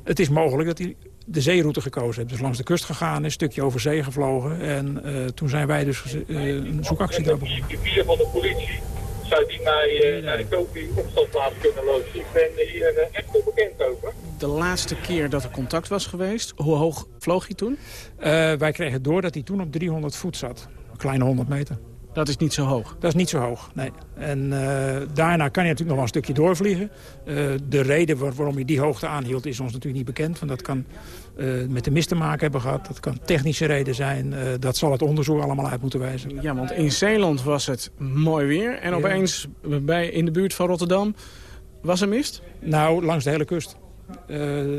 Het is mogelijk dat hij de zeeroute gekozen heeft. Dus langs de kust gegaan, is, een stukje over zee gevlogen. En uh, toen zijn wij dus uh, een zoekactie daar begonnen. De van de politie zou die mij uh, naar de Kopi opstandplaats kunnen lopen. Ik ben hier echt onbekend over. De laatste keer dat er contact was geweest, hoe hoog vloog hij toen? wij kregen door dat hij toen op 300 voet zat. Een kleine 100 meter. Dat is niet zo hoog? Dat is niet zo hoog, nee. En uh, daarna kan je natuurlijk nog wel een stukje doorvliegen. Uh, de reden waar, waarom je die hoogte aanhield is ons natuurlijk niet bekend. Want dat kan uh, met de mist te maken hebben gehad. Dat kan technische reden zijn. dat zal het onderzoek allemaal uit moeten wijzen. Ja, want in Zeeland was het mooi weer. En opeens bij, in de buurt van Rotterdam was er mist? Nou, langs de hele kust.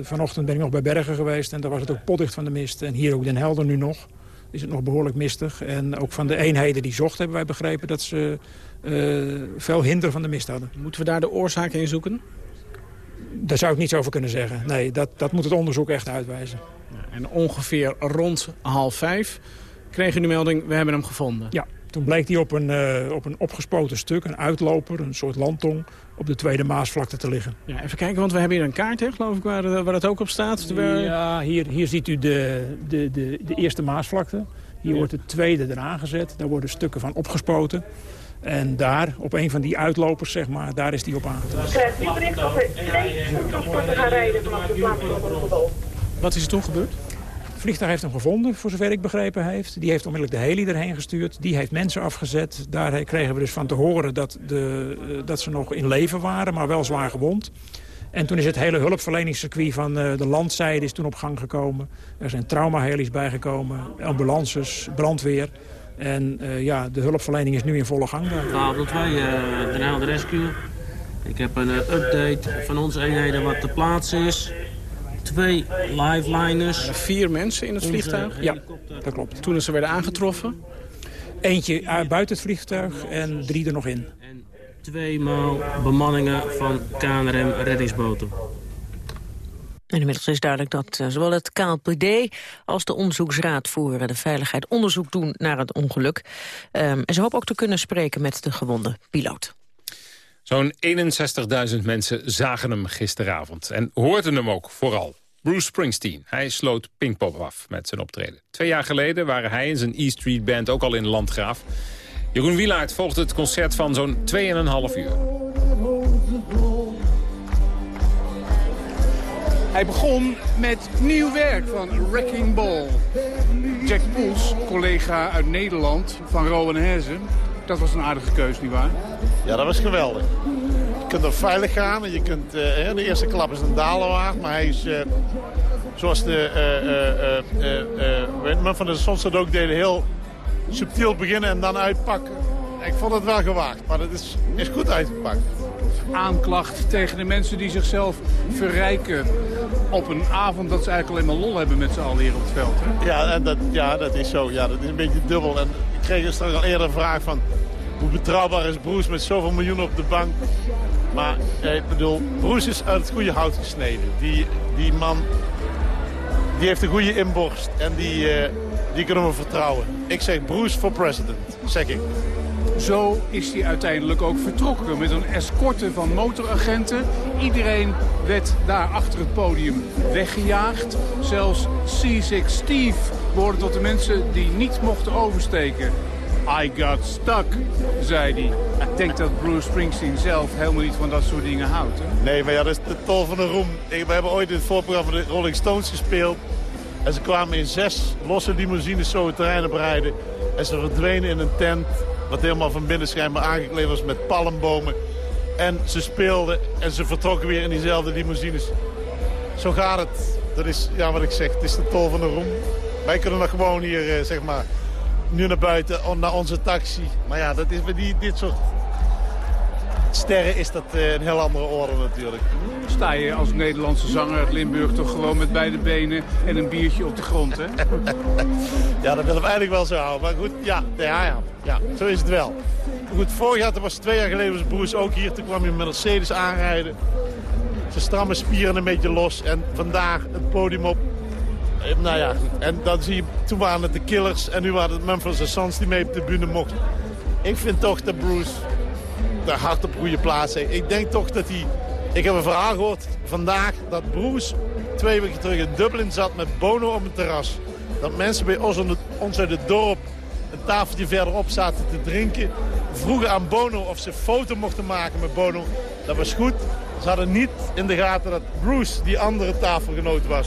vanochtend ben ik nog bij Bergen geweest en daar was het ook potdicht van de mist. En hier ook Den Helder nu nog is het nog behoorlijk mistig. En ook van de eenheden die zochten hebben wij begrepen dat ze uh, veel hinder van de mist hadden. Moeten we daar de oorzaken in zoeken? Daar zou ik niets over kunnen zeggen. Nee, dat, dat moet het onderzoek echt uitwijzen. Ja, en ongeveer rond half vijf kregen u de melding, we hebben hem gevonden. Ja, toen bleek hij op een, uh, op een opgespoten stuk, een uitloper, een soort landtong, op de Tweede Maasvlakte te liggen. Ja, even kijken, want we hebben hier een kaart, hè, geloof ik, waar, eh, waar het ook op staat. Ja, hier, hier ziet u de, de, de, de eerste Maasvlakte. Hier wordt de tweede eraan gezet. Daar worden stukken van opgespoten. En daar, op een van die uitlopers, zeg maar, daar is die op bericht er twee gaan rijden vanaf de plaats van Wat is er toen gebeurd? Vliegtuig heeft hem gevonden, voor zover ik begrepen heeft. Die heeft onmiddellijk de heli erheen gestuurd. Die heeft mensen afgezet. Daar kregen we dus van te horen dat, de, eh, dat ze nog in leven waren, maar wel zwaar gewond. En toen is het hele hulpverleningscircuit van eh, de landzijde is toen op gang gekomen. Er zijn traumaheli's bijgekomen, ambulances, brandweer. En uh, ja, de hulpverlening is nu in volle gang. Kabel 2, uh, de Rescue. Ik heb een update van onze eenheden wat te plaatsen is twee liveliners. Vier mensen in het vliegtuig? Ja, dat klopt. Toen ze werden aangetroffen? Eentje buiten het vliegtuig en drie er nog in. En tweemaal bemanningen van KNRM reddingsboten. En inmiddels is duidelijk dat uh, zowel het KLPD als de Onderzoeksraad voor de Veiligheid onderzoek doen naar het ongeluk. Um, en ze hopen ook te kunnen spreken met de gewonde piloot. Zo'n 61.000 mensen zagen hem gisteravond en hoorden hem ook vooral. Bruce Springsteen, hij sloot Pinkpop af met zijn optreden. Twee jaar geleden waren hij en zijn E Street Band ook al in Landgraaf. Jeroen Wielaert volgde het concert van zo'n 2,5 uur. Hij begon met nieuw werk van Wrecking Ball. Jack Poels, collega uit Nederland van Rowan Herzen, dat was een aardige keus, nietwaar? Ja, dat was geweldig. Je kunt er veilig gaan. Je kunt, uh, de eerste klap is een dalenwaard. Maar hij is, uh, zoals de uh, van de Sunset ook deden, heel subtiel beginnen en dan uitpakken. Ik vond het wel gewaagd, maar het is, is goed uitgepakt. Aanklacht tegen de mensen die zichzelf verrijken. op een avond dat ze eigenlijk alleen maar lol hebben met z'n allen hier op het veld. Ja, dat, ja, dat is zo. Ja, dat is een beetje dubbel. En ik kreeg straks al eerder een vraag van... hoe betrouwbaar is Bruce met zoveel miljoenen op de bank? Maar eh, ik bedoel, Bruce is uit het goede hout gesneden. Die, die man die heeft een goede inborst en die, uh, die kunnen we vertrouwen. Ik zeg Bruce for president, zeg ik. Zo is hij uiteindelijk ook vertrokken met een escorte van motoragenten. Iedereen werd daar achter het podium weggejaagd. Zelfs Seasick Steve behoorde tot de mensen die niet mochten oversteken. I got stuck, zei hij. Ik denk dat Bruce Springsteen zelf helemaal niet van dat soort dingen houdt. Hè? Nee, maar ja, dat is de tol van de roem. We hebben ooit in het voorprogramma van de Rolling Stones gespeeld. En ze kwamen in zes losse limousines zo het terrein op rijden. En ze verdwenen in een tent, wat helemaal van binnen schijnbaar aangekleed was met palmbomen. En ze speelden en ze vertrokken weer in diezelfde limousines. Zo gaat het. Dat is, ja, wat ik zeg, het is de tol van de roem. Wij kunnen nog gewoon hier, eh, zeg maar, nu naar buiten, naar onze taxi. Maar ja, dat is bij die, dit soort sterren is dat eh, een heel andere orde natuurlijk. Sta je als Nederlandse zanger uit Limburg toch gewoon met beide benen en een biertje op de grond, hè? <laughs> ja, dat willen we eigenlijk wel zo houden. Maar goed, ja, ja, ja, ja zo is het wel. Goed, vorig jaar, dat was twee jaar geleden, was Broes ook hier. Toen kwam hij met Mercedes aanrijden. Zijn stramme spieren een beetje los. En vandaag het podium op. Eh, nou ja, en dan zie je, toen waren het de Killers en nu waren het Memphis Sons die mee op de bühne mochten. Ik vind toch dat Bruce daar hard op goede plaats. Ik denk toch dat hij... Ik heb een verhaal gehoord vandaag dat Bruce twee weken terug in Dublin zat met Bono op het terras. Dat mensen bij ons, ons uit het dorp een tafeltje verderop zaten te drinken. Vroegen aan Bono of ze een foto mochten maken met Bono. Dat was goed. Ze hadden niet in de gaten dat Bruce die andere tafelgenoot was.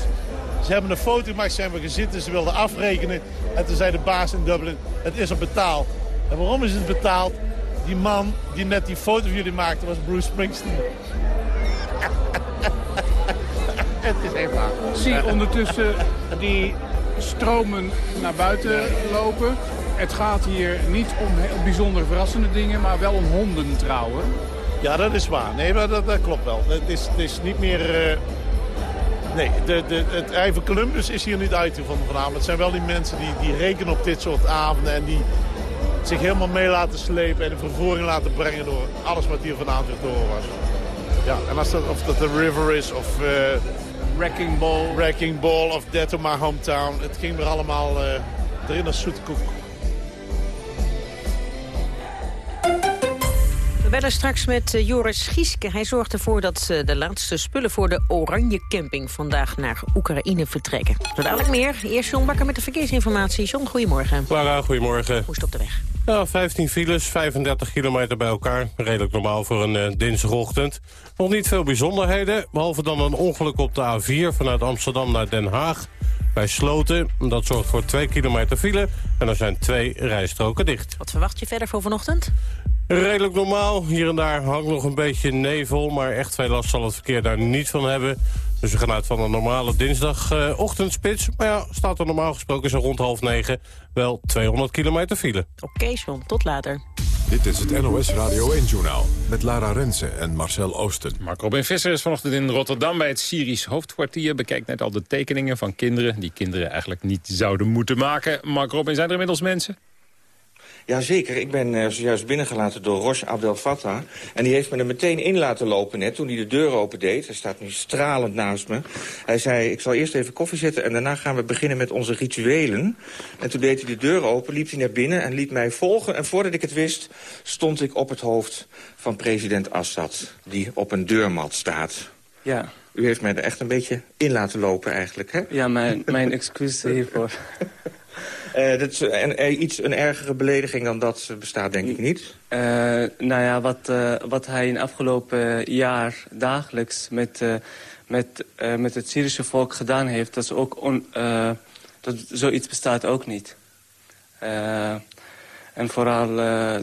Ze hebben een foto gemaakt, zijn we gezitten, ze wilden afrekenen. En toen zei de baas in Dublin, het is al betaald. En waarom is het betaald? Die man die net die foto van jullie maakte was Bruce Springsteen. <laughs> het is echt waar. Zie ondertussen die stromen naar buiten lopen. Het gaat hier niet om heel bijzonder verrassende dingen, maar wel om honden trouwen. Ja, dat is waar. Nee, maar dat, dat klopt wel. Het is, het is niet meer... Uh... Nee, de, de, het ei van Columbus is hier niet uit van vanavond. Het zijn wel die mensen die, die rekenen op dit soort avonden en die zich helemaal mee laten slepen en in vervoering laten brengen door alles wat hier vanavond door was. Ja, en als dat, of dat de River is of... Uh, Wrecking Ball. Wrecking Ball of Dead to My Hometown. Het ging er allemaal uh, erin als zoete koek. Bellen straks met uh, Joris Gieske. Hij zorgt ervoor dat uh, de laatste spullen voor de Oranje Camping vandaag naar Oekraïne vertrekken. Zo dadelijk meer. Eerst John Bakker met de verkeersinformatie. John, goedemorgen. Clara, goedemorgen. Hoe is het op de weg? Ja, 15 files, 35 kilometer bij elkaar. Redelijk normaal voor een uh, dinsdagochtend. Nog niet veel bijzonderheden, behalve dan een ongeluk op de A4 vanuit Amsterdam naar Den Haag. Bij Sloten, dat zorgt voor 2 kilometer file en er zijn twee rijstroken dicht. Wat verwacht je verder voor vanochtend? Redelijk normaal. Hier en daar hangt nog een beetje nevel, maar echt veel last zal het verkeer daar niet van hebben. Dus we gaan uit van een normale dinsdagochtendspits. Uh, maar ja, staat er normaal gesproken zo rond half negen wel 200 kilometer file. Oké, okay, John. Tot later. Dit is het NOS Radio 1-journaal met Lara Rensen en Marcel Oosten. Mark Robin Visser is vanochtend in Rotterdam bij het Syrisch hoofdkwartier. Bekijkt net al de tekeningen van kinderen die kinderen eigenlijk niet zouden moeten maken. Mark Robin, zijn er inmiddels mensen? Jazeker, ik ben uh, zojuist binnengelaten door Rosh Abdel Fattah. En die heeft me er meteen in laten lopen net toen hij de deur opendeed. Hij staat nu stralend naast me. Hij zei, ik zal eerst even koffie zetten en daarna gaan we beginnen met onze rituelen. En toen deed hij de deur open, liep hij naar binnen en liet mij volgen. En voordat ik het wist, stond ik op het hoofd van president Assad. Die op een deurmat staat. Ja. U heeft mij er echt een beetje in laten lopen eigenlijk, hè? Ja, mijn, mijn excuus hiervoor. <laughs> Uh, dat is een, iets, een ergere belediging dan dat bestaat denk ik niet. Uh, nou ja, wat, uh, wat hij in afgelopen jaar dagelijks met, met, met het Syrische volk gedaan heeft... dat, is ook on, dat zoiets bestaat ook niet. en vooral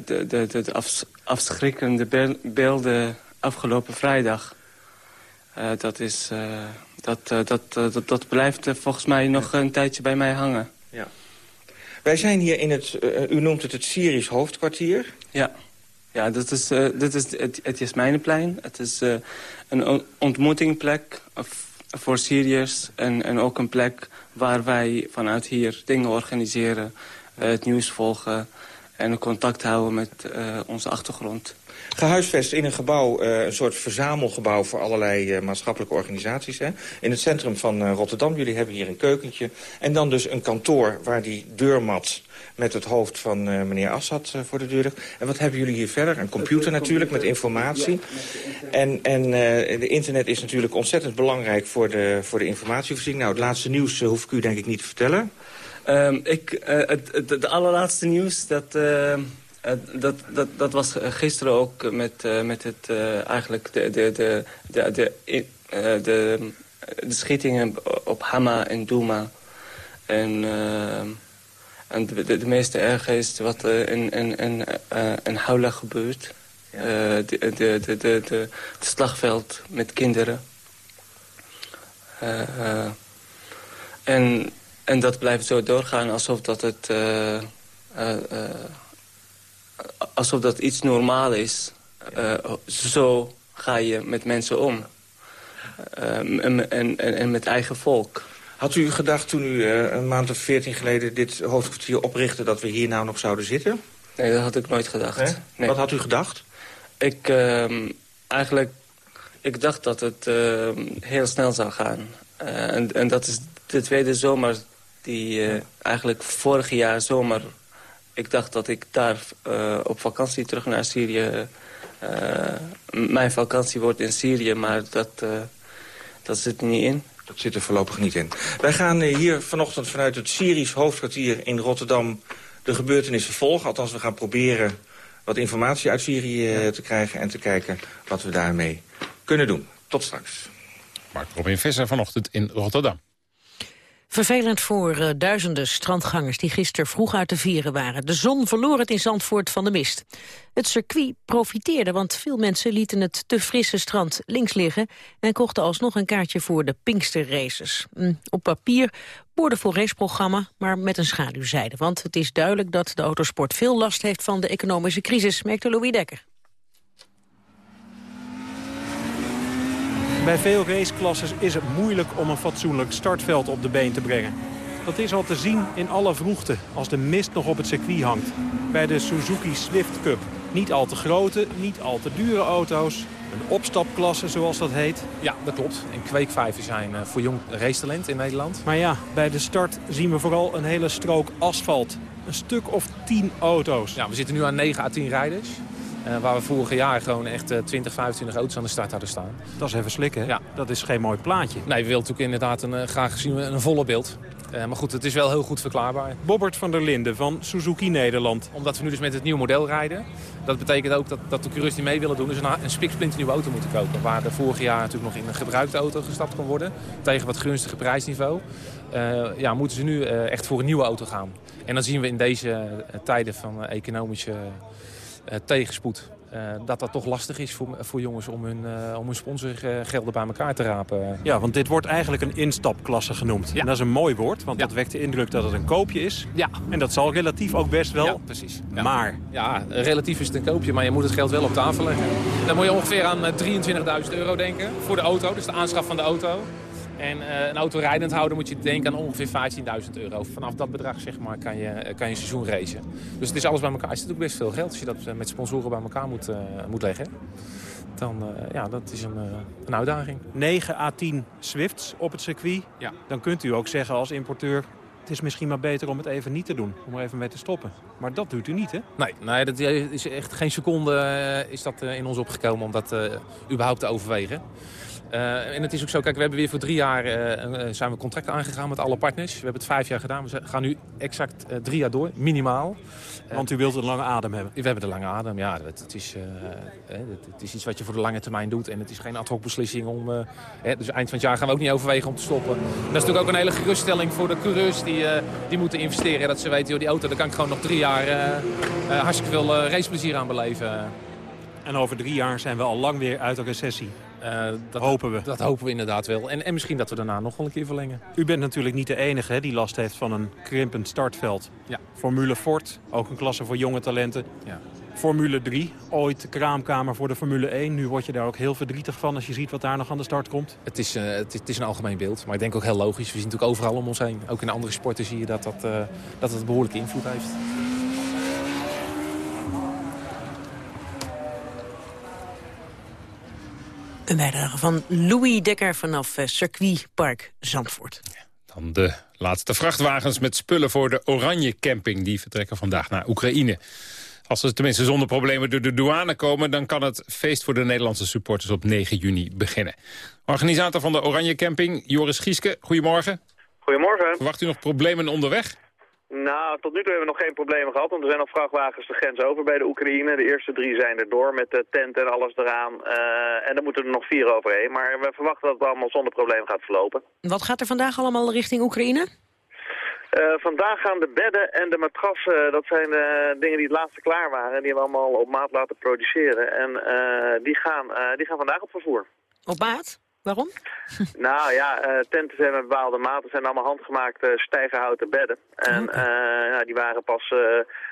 de, de, de afs, afschrikkende beelden afgelopen vrijdag... dat, is, dat, dat, dat, dat blijft volgens mij nog een tijdje bij mij hangen. Ja. Wij zijn hier in het, uh, u noemt het het Syrisch hoofdkwartier. Ja, ja dit is, uh, dit is het, het Jasmijnenplein. Het is uh, een ontmoetingplek voor Syriërs en, en ook een plek waar wij vanuit hier dingen organiseren, het nieuws volgen en contact houden met onze achtergrond. Gehuisvest in een gebouw, uh, een soort verzamelgebouw voor allerlei uh, maatschappelijke organisaties. Hè? In het centrum van Rotterdam. Jullie hebben hier een keukentje. En dan dus een kantoor waar die deurmat met het hoofd van meneer Assad voor de deur ligt. En wat hebben jullie hier verder? Een computer natuurlijk met informatie. En, en de internet is natuurlijk ontzettend belangrijk voor de, voor de informatievoorziening. Nou, het laatste nieuws hoef ik u denk ik niet te vertellen. Um, ik, uh, het, het, het, allerlaatste nieuws, dat, uh, dat, dat, dat was gisteren ook met, uh, met het, eigenlijk de, de, de, de, de, de, de, schietingen op Hama en Douma. En, en de, de, de meeste erg is wat in, in, in, in Haula gebeurt. Ja. de, de, de, de, de, de slagveld met kinderen. en en dat blijft zo doorgaan alsof dat het... Alsof dat iets normaal is. zo ga je met mensen om. En, en, en, met eigen volk. Had u gedacht toen u een maand of veertien geleden dit hoofdkwartier oprichtte... dat we hier nou nog zouden zitten? Nee, dat had ik nooit gedacht. Nee? Wat had u gedacht? Ik, ehm, eigenlijk, ik dacht dat het ehm, heel snel zou gaan. en, en dat is de tweede zomer die eigenlijk vorig jaar zomer... Ik dacht dat ik daar uh, op vakantie terug naar Syrië... Uh, mijn vakantie wordt in Syrië, maar dat, dat zit er niet in. Dat zit er voorlopig niet in. Wij gaan hier vanochtend vanuit het Syrisch hoofdkwartier in Rotterdam... de gebeurtenissen volgen. Althans, we gaan proberen wat informatie uit Syrië te krijgen... en te kijken wat we daarmee kunnen doen. Tot straks. Mark Robin Visser vanochtend in Rotterdam. Vervelend voor uh, duizenden strandgangers die gisteren vroeg uit de vieren waren. De zon verloor het in Zandvoort van de mist. Het circuit profiteerde, want veel mensen lieten het te frisse strand links liggen... en kochten alsnog een kaartje voor de Pinkster Races. Mm, op papier boordevol raceprogramma, maar met een schaduwzijde. Want het is duidelijk dat de autosport veel last heeft van de economische crisis, merkte Louis Dekker. Bij veel raceklasses is het moeilijk om een fatsoenlijk startveld op de been te brengen. Dat is al te zien in alle vroegte als de mist nog op het circuit hangt. Bij de Suzuki Swift Cup. Niet al te grote, niet al te dure auto's. Een opstapklasse, zoals dat heet. Ja, dat klopt. En kweekvijven zijn uh, voor jong racetalent in Nederland. Maar ja, bij de start zien we vooral een hele strook asfalt. Een stuk of tien auto's. Ja, we zitten nu aan 9 à 10 rijders. Uh, waar we vorig jaar gewoon echt uh, 20, 25 auto's aan de start hadden staan. Dat is even slikken, Ja. Dat is geen mooi plaatje. Nee, we willen natuurlijk inderdaad een, uh, graag zien een, een volle beeld. Uh, maar goed, het is wel heel goed verklaarbaar. Bobbert van der Linden van Suzuki Nederland. Omdat we nu dus met het nieuwe model rijden. Dat betekent ook dat, dat de coureurs die mee willen doen... dus een, een spiksplinter nieuwe auto moeten kopen. Waar de vorig jaar natuurlijk nog in een gebruikte auto gestapt kon worden. Tegen wat gunstige prijsniveau. Ja, moeten ze nu echt voor een nieuwe auto gaan. En dan zien we in deze tijden van economische tegenspoed... Uh, dat dat toch lastig is voor, voor jongens om hun, om hun sponsorgelden bij elkaar te rapen. Ja, want dit wordt eigenlijk een instapklasse genoemd. Ja. En dat is een mooi woord, want ja. dat wekt de indruk dat het een koopje is. Ja. En dat zal relatief ook best wel. Ja, precies. Maar? Ja, relatief is het een koopje, maar je moet het geld wel op tafel leggen. Dan moet je ongeveer aan 23.000 euro denken voor de auto, dus de aanschaf van de auto. En uh, een auto rijdend houden moet je denken aan ongeveer 15.000 euro. Vanaf dat bedrag zeg maar, kan, je, kan je een seizoen racen. Dus het is alles bij elkaar. Het is natuurlijk best veel geld als je dat met sponsoren bij elkaar moet, uh, moet leggen. Dan uh, ja, dat is een, een uitdaging. 9 à 10 Swifts op het circuit. Ja. Dan kunt u ook zeggen als importeur... het is misschien maar beter om het even niet te doen. Om er even mee te stoppen. Maar dat doet u niet, hè? Nee, nee dat is echt geen seconde is dat in ons opgekomen om dat überhaupt te overwegen. Uh, en het is ook zo, kijk, we hebben weer voor drie jaar uh, zijn we contracten aangegaan met alle partners. We hebben het vijf jaar gedaan. We gaan nu exact uh, drie jaar door, minimaal. Want u wilt een lange adem hebben? We hebben de lange adem, ja. Het, het is, het, het, is iets wat je voor de lange termijn doet. En het is geen ad hoc beslissing om... dus eind van het jaar gaan we ook niet overwegen om te stoppen. dat is natuurlijk ook een hele geruststelling voor de coureurs die, die moeten investeren. Dat ze weten, joh, die auto, daar kan ik gewoon nog drie jaar hartstikke veel raceplezier aan beleven. En over drie jaar zijn we al lang weer uit de recessie. Uh, dat hopen we. Dat hopen we inderdaad wel. En, en misschien dat we daarna nog wel een keer verlengen. U bent natuurlijk niet de enige hè, die last heeft van een krimpend startveld. Ja. Formule Ford, ook een klasse voor jonge talenten. Ja. Formule 3, ooit de kraamkamer voor de Formule 1. Nu word je daar ook heel verdrietig van als je ziet wat daar nog aan de start komt. Het is, uh, het, het, is een algemeen beeld, maar ik denk ook heel logisch. We zien natuurlijk overal om ons heen. Ook in andere sporten zie je dat dat, uh, dat het een behoorlijke invloed heeft. Een bijdrage van Louis Dekker vanaf uh, circuitpark Zandvoort. Dan de laatste vrachtwagens met spullen voor de Oranje Camping. Die vertrekken vandaag naar Oekraïne. Als ze tenminste zonder problemen door de douane komen... dan kan het feest voor de Nederlandse supporters op 9 juni beginnen. Organisator van de Oranje Camping, Joris Gieske, goedemorgen. Goedemorgen. Verwacht u nog problemen onderweg? Nou, tot nu toe hebben we nog geen problemen gehad, want er zijn al vrachtwagens de grens over bij de Oekraïne. De eerste drie zijn er door met de tent en alles eraan. Uh, en dan moeten er nog vier overheen. Maar we verwachten dat het allemaal zonder probleem gaat verlopen. Wat gaat er vandaag allemaal richting Oekraïne? Uh, vandaag gaan de bedden en de matrassen, dat zijn uh, dingen die het laatste klaar waren. Die hebben we allemaal op maat laten produceren. En die, gaan, die gaan vandaag op vervoer. Op maat? Waarom? nou ja, uh, tenten zijn met bepaalde maten. zijn allemaal handgemaakte stijgerhouten bedden. En uh, nou, die waren pas uh,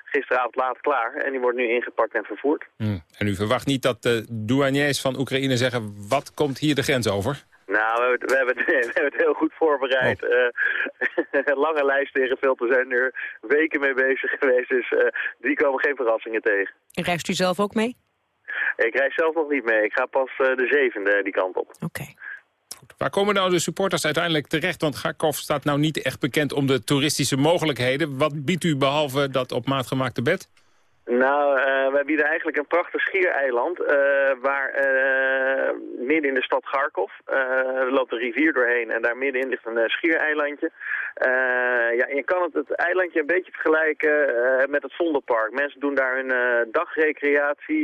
gisteravond laat klaar. En die worden nu ingepakt en vervoerd. Hmm. En u verwacht niet dat de douaniers van Oekraïne zeggen... wat komt hier de grens over? Nou, we hebben, we hebben, het, <laughs> we hebben het heel goed voorbereid. Oh. <laughs> lange lijsten ingevuld. We zijn er weken mee bezig geweest. Dus die komen geen verrassingen tegen. En reist u zelf ook mee? Ik reis zelf nog niet mee. Ik ga pas uh, de zevende die kant op. Oké. Okay. Waar komen nou de supporters uiteindelijk terecht? Want Garkov staat nou niet echt bekend om de toeristische mogelijkheden. Wat biedt u behalve dat op maat gemaakte bed? Nou, uh, wij bieden eigenlijk een prachtig schiereiland uh, waar uh, midden in de stad Kharkov loopt een rivier doorheen en daar middenin ligt een schiereilandje. ja, je kan het, het eilandje een beetje vergelijken met het Vondelpark. Mensen doen daar hun dagrecreatie.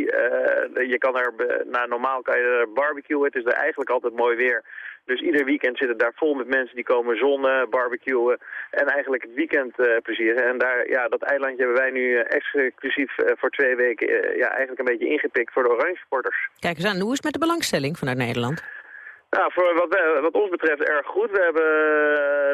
je kan er, nou, normaal kan je er barbecuen. Het is er eigenlijk altijd mooi weer. Dus ieder weekend zit het daar vol met mensen die komen zonnen, barbecuen en eigenlijk het weekend uh, plezieren. En daar, ja, dat eilandje hebben wij nu uh, exclusief uh, voor twee weken ja, eigenlijk een beetje ingepikt voor de oranje supporters. Kijk eens aan, hoe is met de belangstelling vanuit Nederland? Nou, voor wat, wat ons betreft erg goed. We hebben,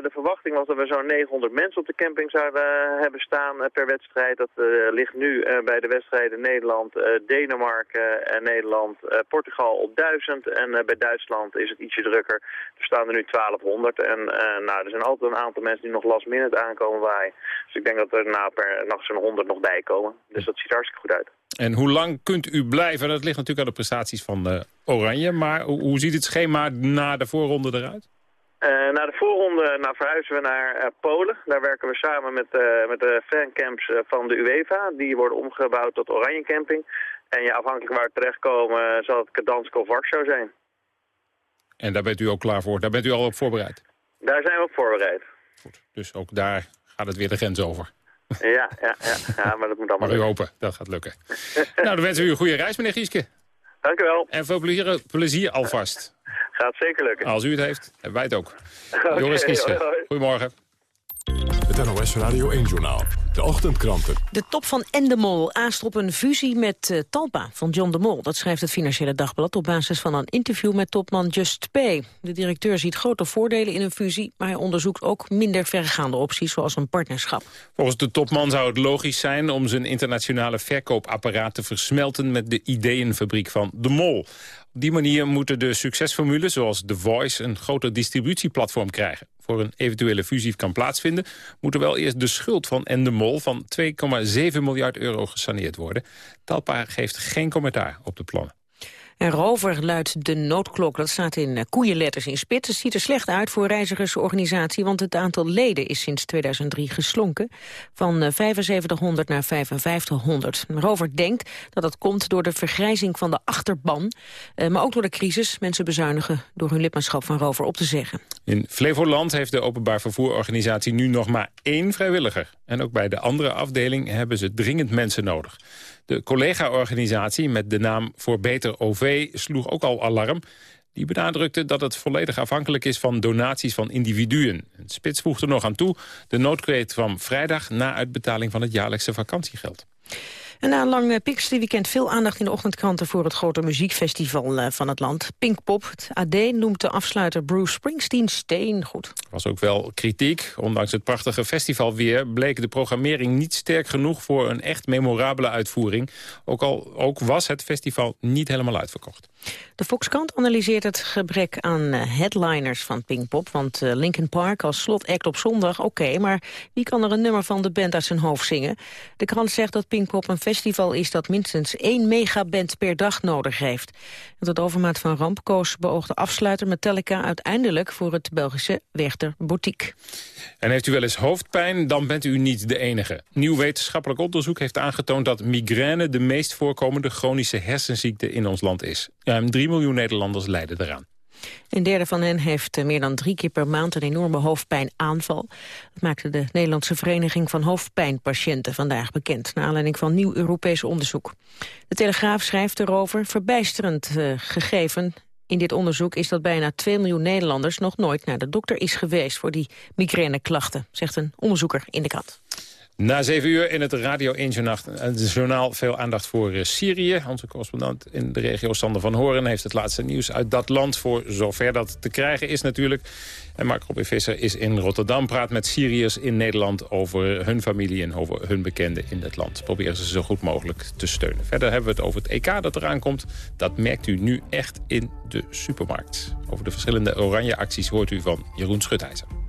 de verwachting was dat we zo'n 900 mensen op de camping zouden hebben staan per wedstrijd. Dat ligt nu bij de wedstrijden Nederland, Denemarken en Nederland, Portugal op 1000. En bij Duitsland is het ietsje drukker. Er staan er nu 1200. En nou, er zijn altijd een aantal mensen die nog last minute aankomen waaien. Dus ik denk dat er nou, per nacht zo'n 100 nog bij komen. Dus dat ziet er hartstikke goed uit. En hoe lang kunt u blijven? Dat ligt natuurlijk aan de prestaties van uh, Oranje. Maar hoe, ziet het schema na de voorronde eruit? Uh, na de voorronde nou, verhuizen we naar uh, Polen. Daar werken we samen met, met de fancamps van de UEFA. Die worden omgebouwd tot Oranje Camping. En ja, afhankelijk waar we terechtkomen zal het Gdansk of Warschau zijn. En daar bent u ook klaar voor? Daar bent u al op voorbereid? Daar zijn we op voorbereid. Goed, dus ook daar gaat het weer de grens over? Ja, ja, ja, ja, maar dat moet allemaal Maar u hopen, dat gaat lukken. <laughs> nou, dan wensen we u een goede reis, meneer Gieske. Dank u wel. En veel plezier, plezier alvast. Gaat zeker lukken. Als u het heeft, hebben wij het ook. <laughs> Okay, Joris Gieske, goedemorgen. Het NOS Radio 1-journaal. De ochtendkranten. De top van Endemol aast op een fusie met uh, Talpa van John de Mol. Dat schrijft het Financiële Dagblad op basis van een interview met topman Just Pay. De directeur ziet grote voordelen in een fusie... maar hij onderzoekt ook minder vergaande opties, zoals een partnerschap. Volgens de topman zou het logisch zijn om zijn internationale verkoopapparaat te versmelten... met de ideeënfabriek van de Mol. Op die manier moeten de succesformules zoals The Voice een groter distributieplatform krijgen. Voor een eventuele fusie kan plaatsvinden, moet er wel eerst de schuld van Endemol van 2,7 miljard euro gesaneerd worden. Talpa geeft geen commentaar op de plannen. En Rover luidt de noodklok. Dat staat in eh, koeienletters in spits. Het ziet er slecht uit voor reizigersorganisatie... want het aantal leden is sinds 2003 geslonken. Van 7500 eh, naar 5500. Rover denkt dat dat komt door de vergrijzing van de achterban. Eh, maar ook door de crisis. Mensen bezuinigen door hun lidmaatschap van Rover op te zeggen. In Flevoland heeft de openbaar vervoerorganisatie nu nog maar één vrijwilliger. En ook bij de andere afdeling hebben ze dringend mensen nodig. De collega-organisatie met de naam Voor Beter OV sloeg ook al alarm. Die benadrukte dat het volledig afhankelijk is van donaties van individuen. Spits voegde nog aan toe, de noodkreet kwam vrijdag na uitbetaling van het jaarlijkse vakantiegeld. En na een lang eh, Pinksterweekend veel aandacht in de ochtendkranten... voor het grote muziekfestival eh, van het land. Pinkpop, het AD noemt de afsluiter Bruce Springsteen steengoed. Was ook wel kritiek. Ondanks het prachtige festivalweer bleek de programmering niet sterk genoeg... voor een echt memorabele uitvoering. Ook al ook was het festival niet helemaal uitverkocht. De Volkskrant analyseert het gebrek aan eh, headliners van Pinkpop. Want Linkin Park als slotact op zondag, oké. maar wie kan er een nummer van de band uit zijn hoofd zingen? De krant zegt dat Pinkpop een festival is dat minstens één megaband per dag nodig heeft. Tot overmaat van ramp koos beoogde afsluiter Metallica uiteindelijk voor het Belgische Werchter Boutique. En heeft u wel eens hoofdpijn, dan bent u niet de enige. Nieuw wetenschappelijk onderzoek heeft aangetoond dat migraine de meest voorkomende chronische hersenziekte in ons land is. Ruim 3 miljoen Nederlanders lijden eraan. Een derde van hen heeft eh, meer dan drie keer per maand een enorme hoofdpijnaanval. Dat maakte de Nederlandse Vereniging van Hoofdpijnpatiënten vandaag bekend, naar aanleiding van nieuw Europees onderzoek. De Telegraaf schrijft erover, verbijsterend uh, gegeven in dit onderzoek is dat bijna 2 miljoen Nederlanders nog nooit naar de dokter is geweest voor die migraineklachten, zegt een onderzoeker in de krant. Na zeven uur in het Radio 1 journaal veel aandacht voor eh, Syrië. Onze correspondent in de regio Sander van Horen heeft het laatste nieuws uit dat land... voor zover dat te krijgen is natuurlijk. En Mark Robin Visser is in Rotterdam, praat met Syriërs in Nederland... over hun familie en over hun bekenden in het land. Proberen ze zo goed mogelijk te steunen. Verder hebben we het over het EK dat eraan komt. Dat merkt u nu echt in de supermarkt. Over de verschillende oranje acties hoort u van Jeroen Schutijzer.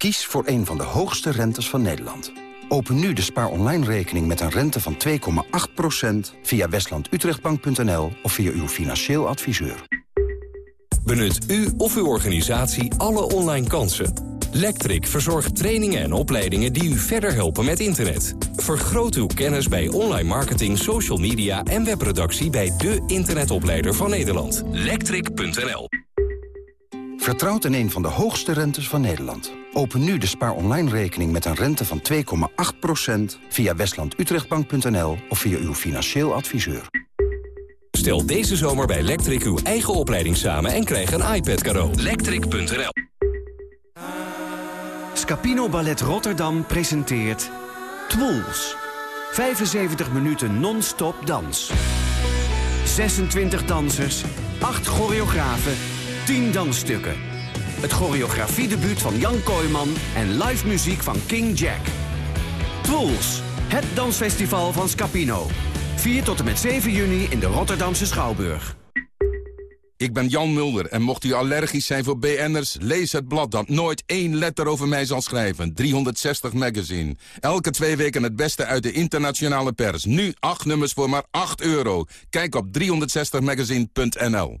Kies voor een van de hoogste rentes van Nederland. Open nu de spaar online rekening met een rente van 2,8% via westlandutrechtbank.nl of via uw financieel adviseur. Benut u of uw organisatie alle online kansen. Lectric verzorgt trainingen en opleidingen die u verder helpen met internet. Vergroot uw kennis bij online marketing, social media en webproductie bij de internetopleider van Nederland. Lectric.nl Vertrouwt in een van de hoogste rentes van Nederland. Open nu de spaar online rekening met een rente van 2,8% via westlandutrechtbank.nl of via uw financieel adviseur. Stel deze zomer bij Lectric uw eigen opleiding samen en krijg een iPad cadeau. Lectric.nl Scapino Ballet Rotterdam presenteert Twools. 75 minuten non-stop dans. 26 dansers, 8 choreografen, 10 dansstukken. Het choreografiedebuut van Jan Kooijman en live muziek van King Jack. Twools, het dansfestival van Scapino. 4 tot en met 7 juni in de Rotterdamse Schouwburg. Ik ben Jan Mulder en mocht u allergisch zijn voor BN'ers... lees het blad dat nooit één letter over mij zal schrijven. 360 Magazine. Elke twee weken het beste uit de internationale pers. Nu acht nummers voor maar 8 euro. Kijk op 360magazine.nl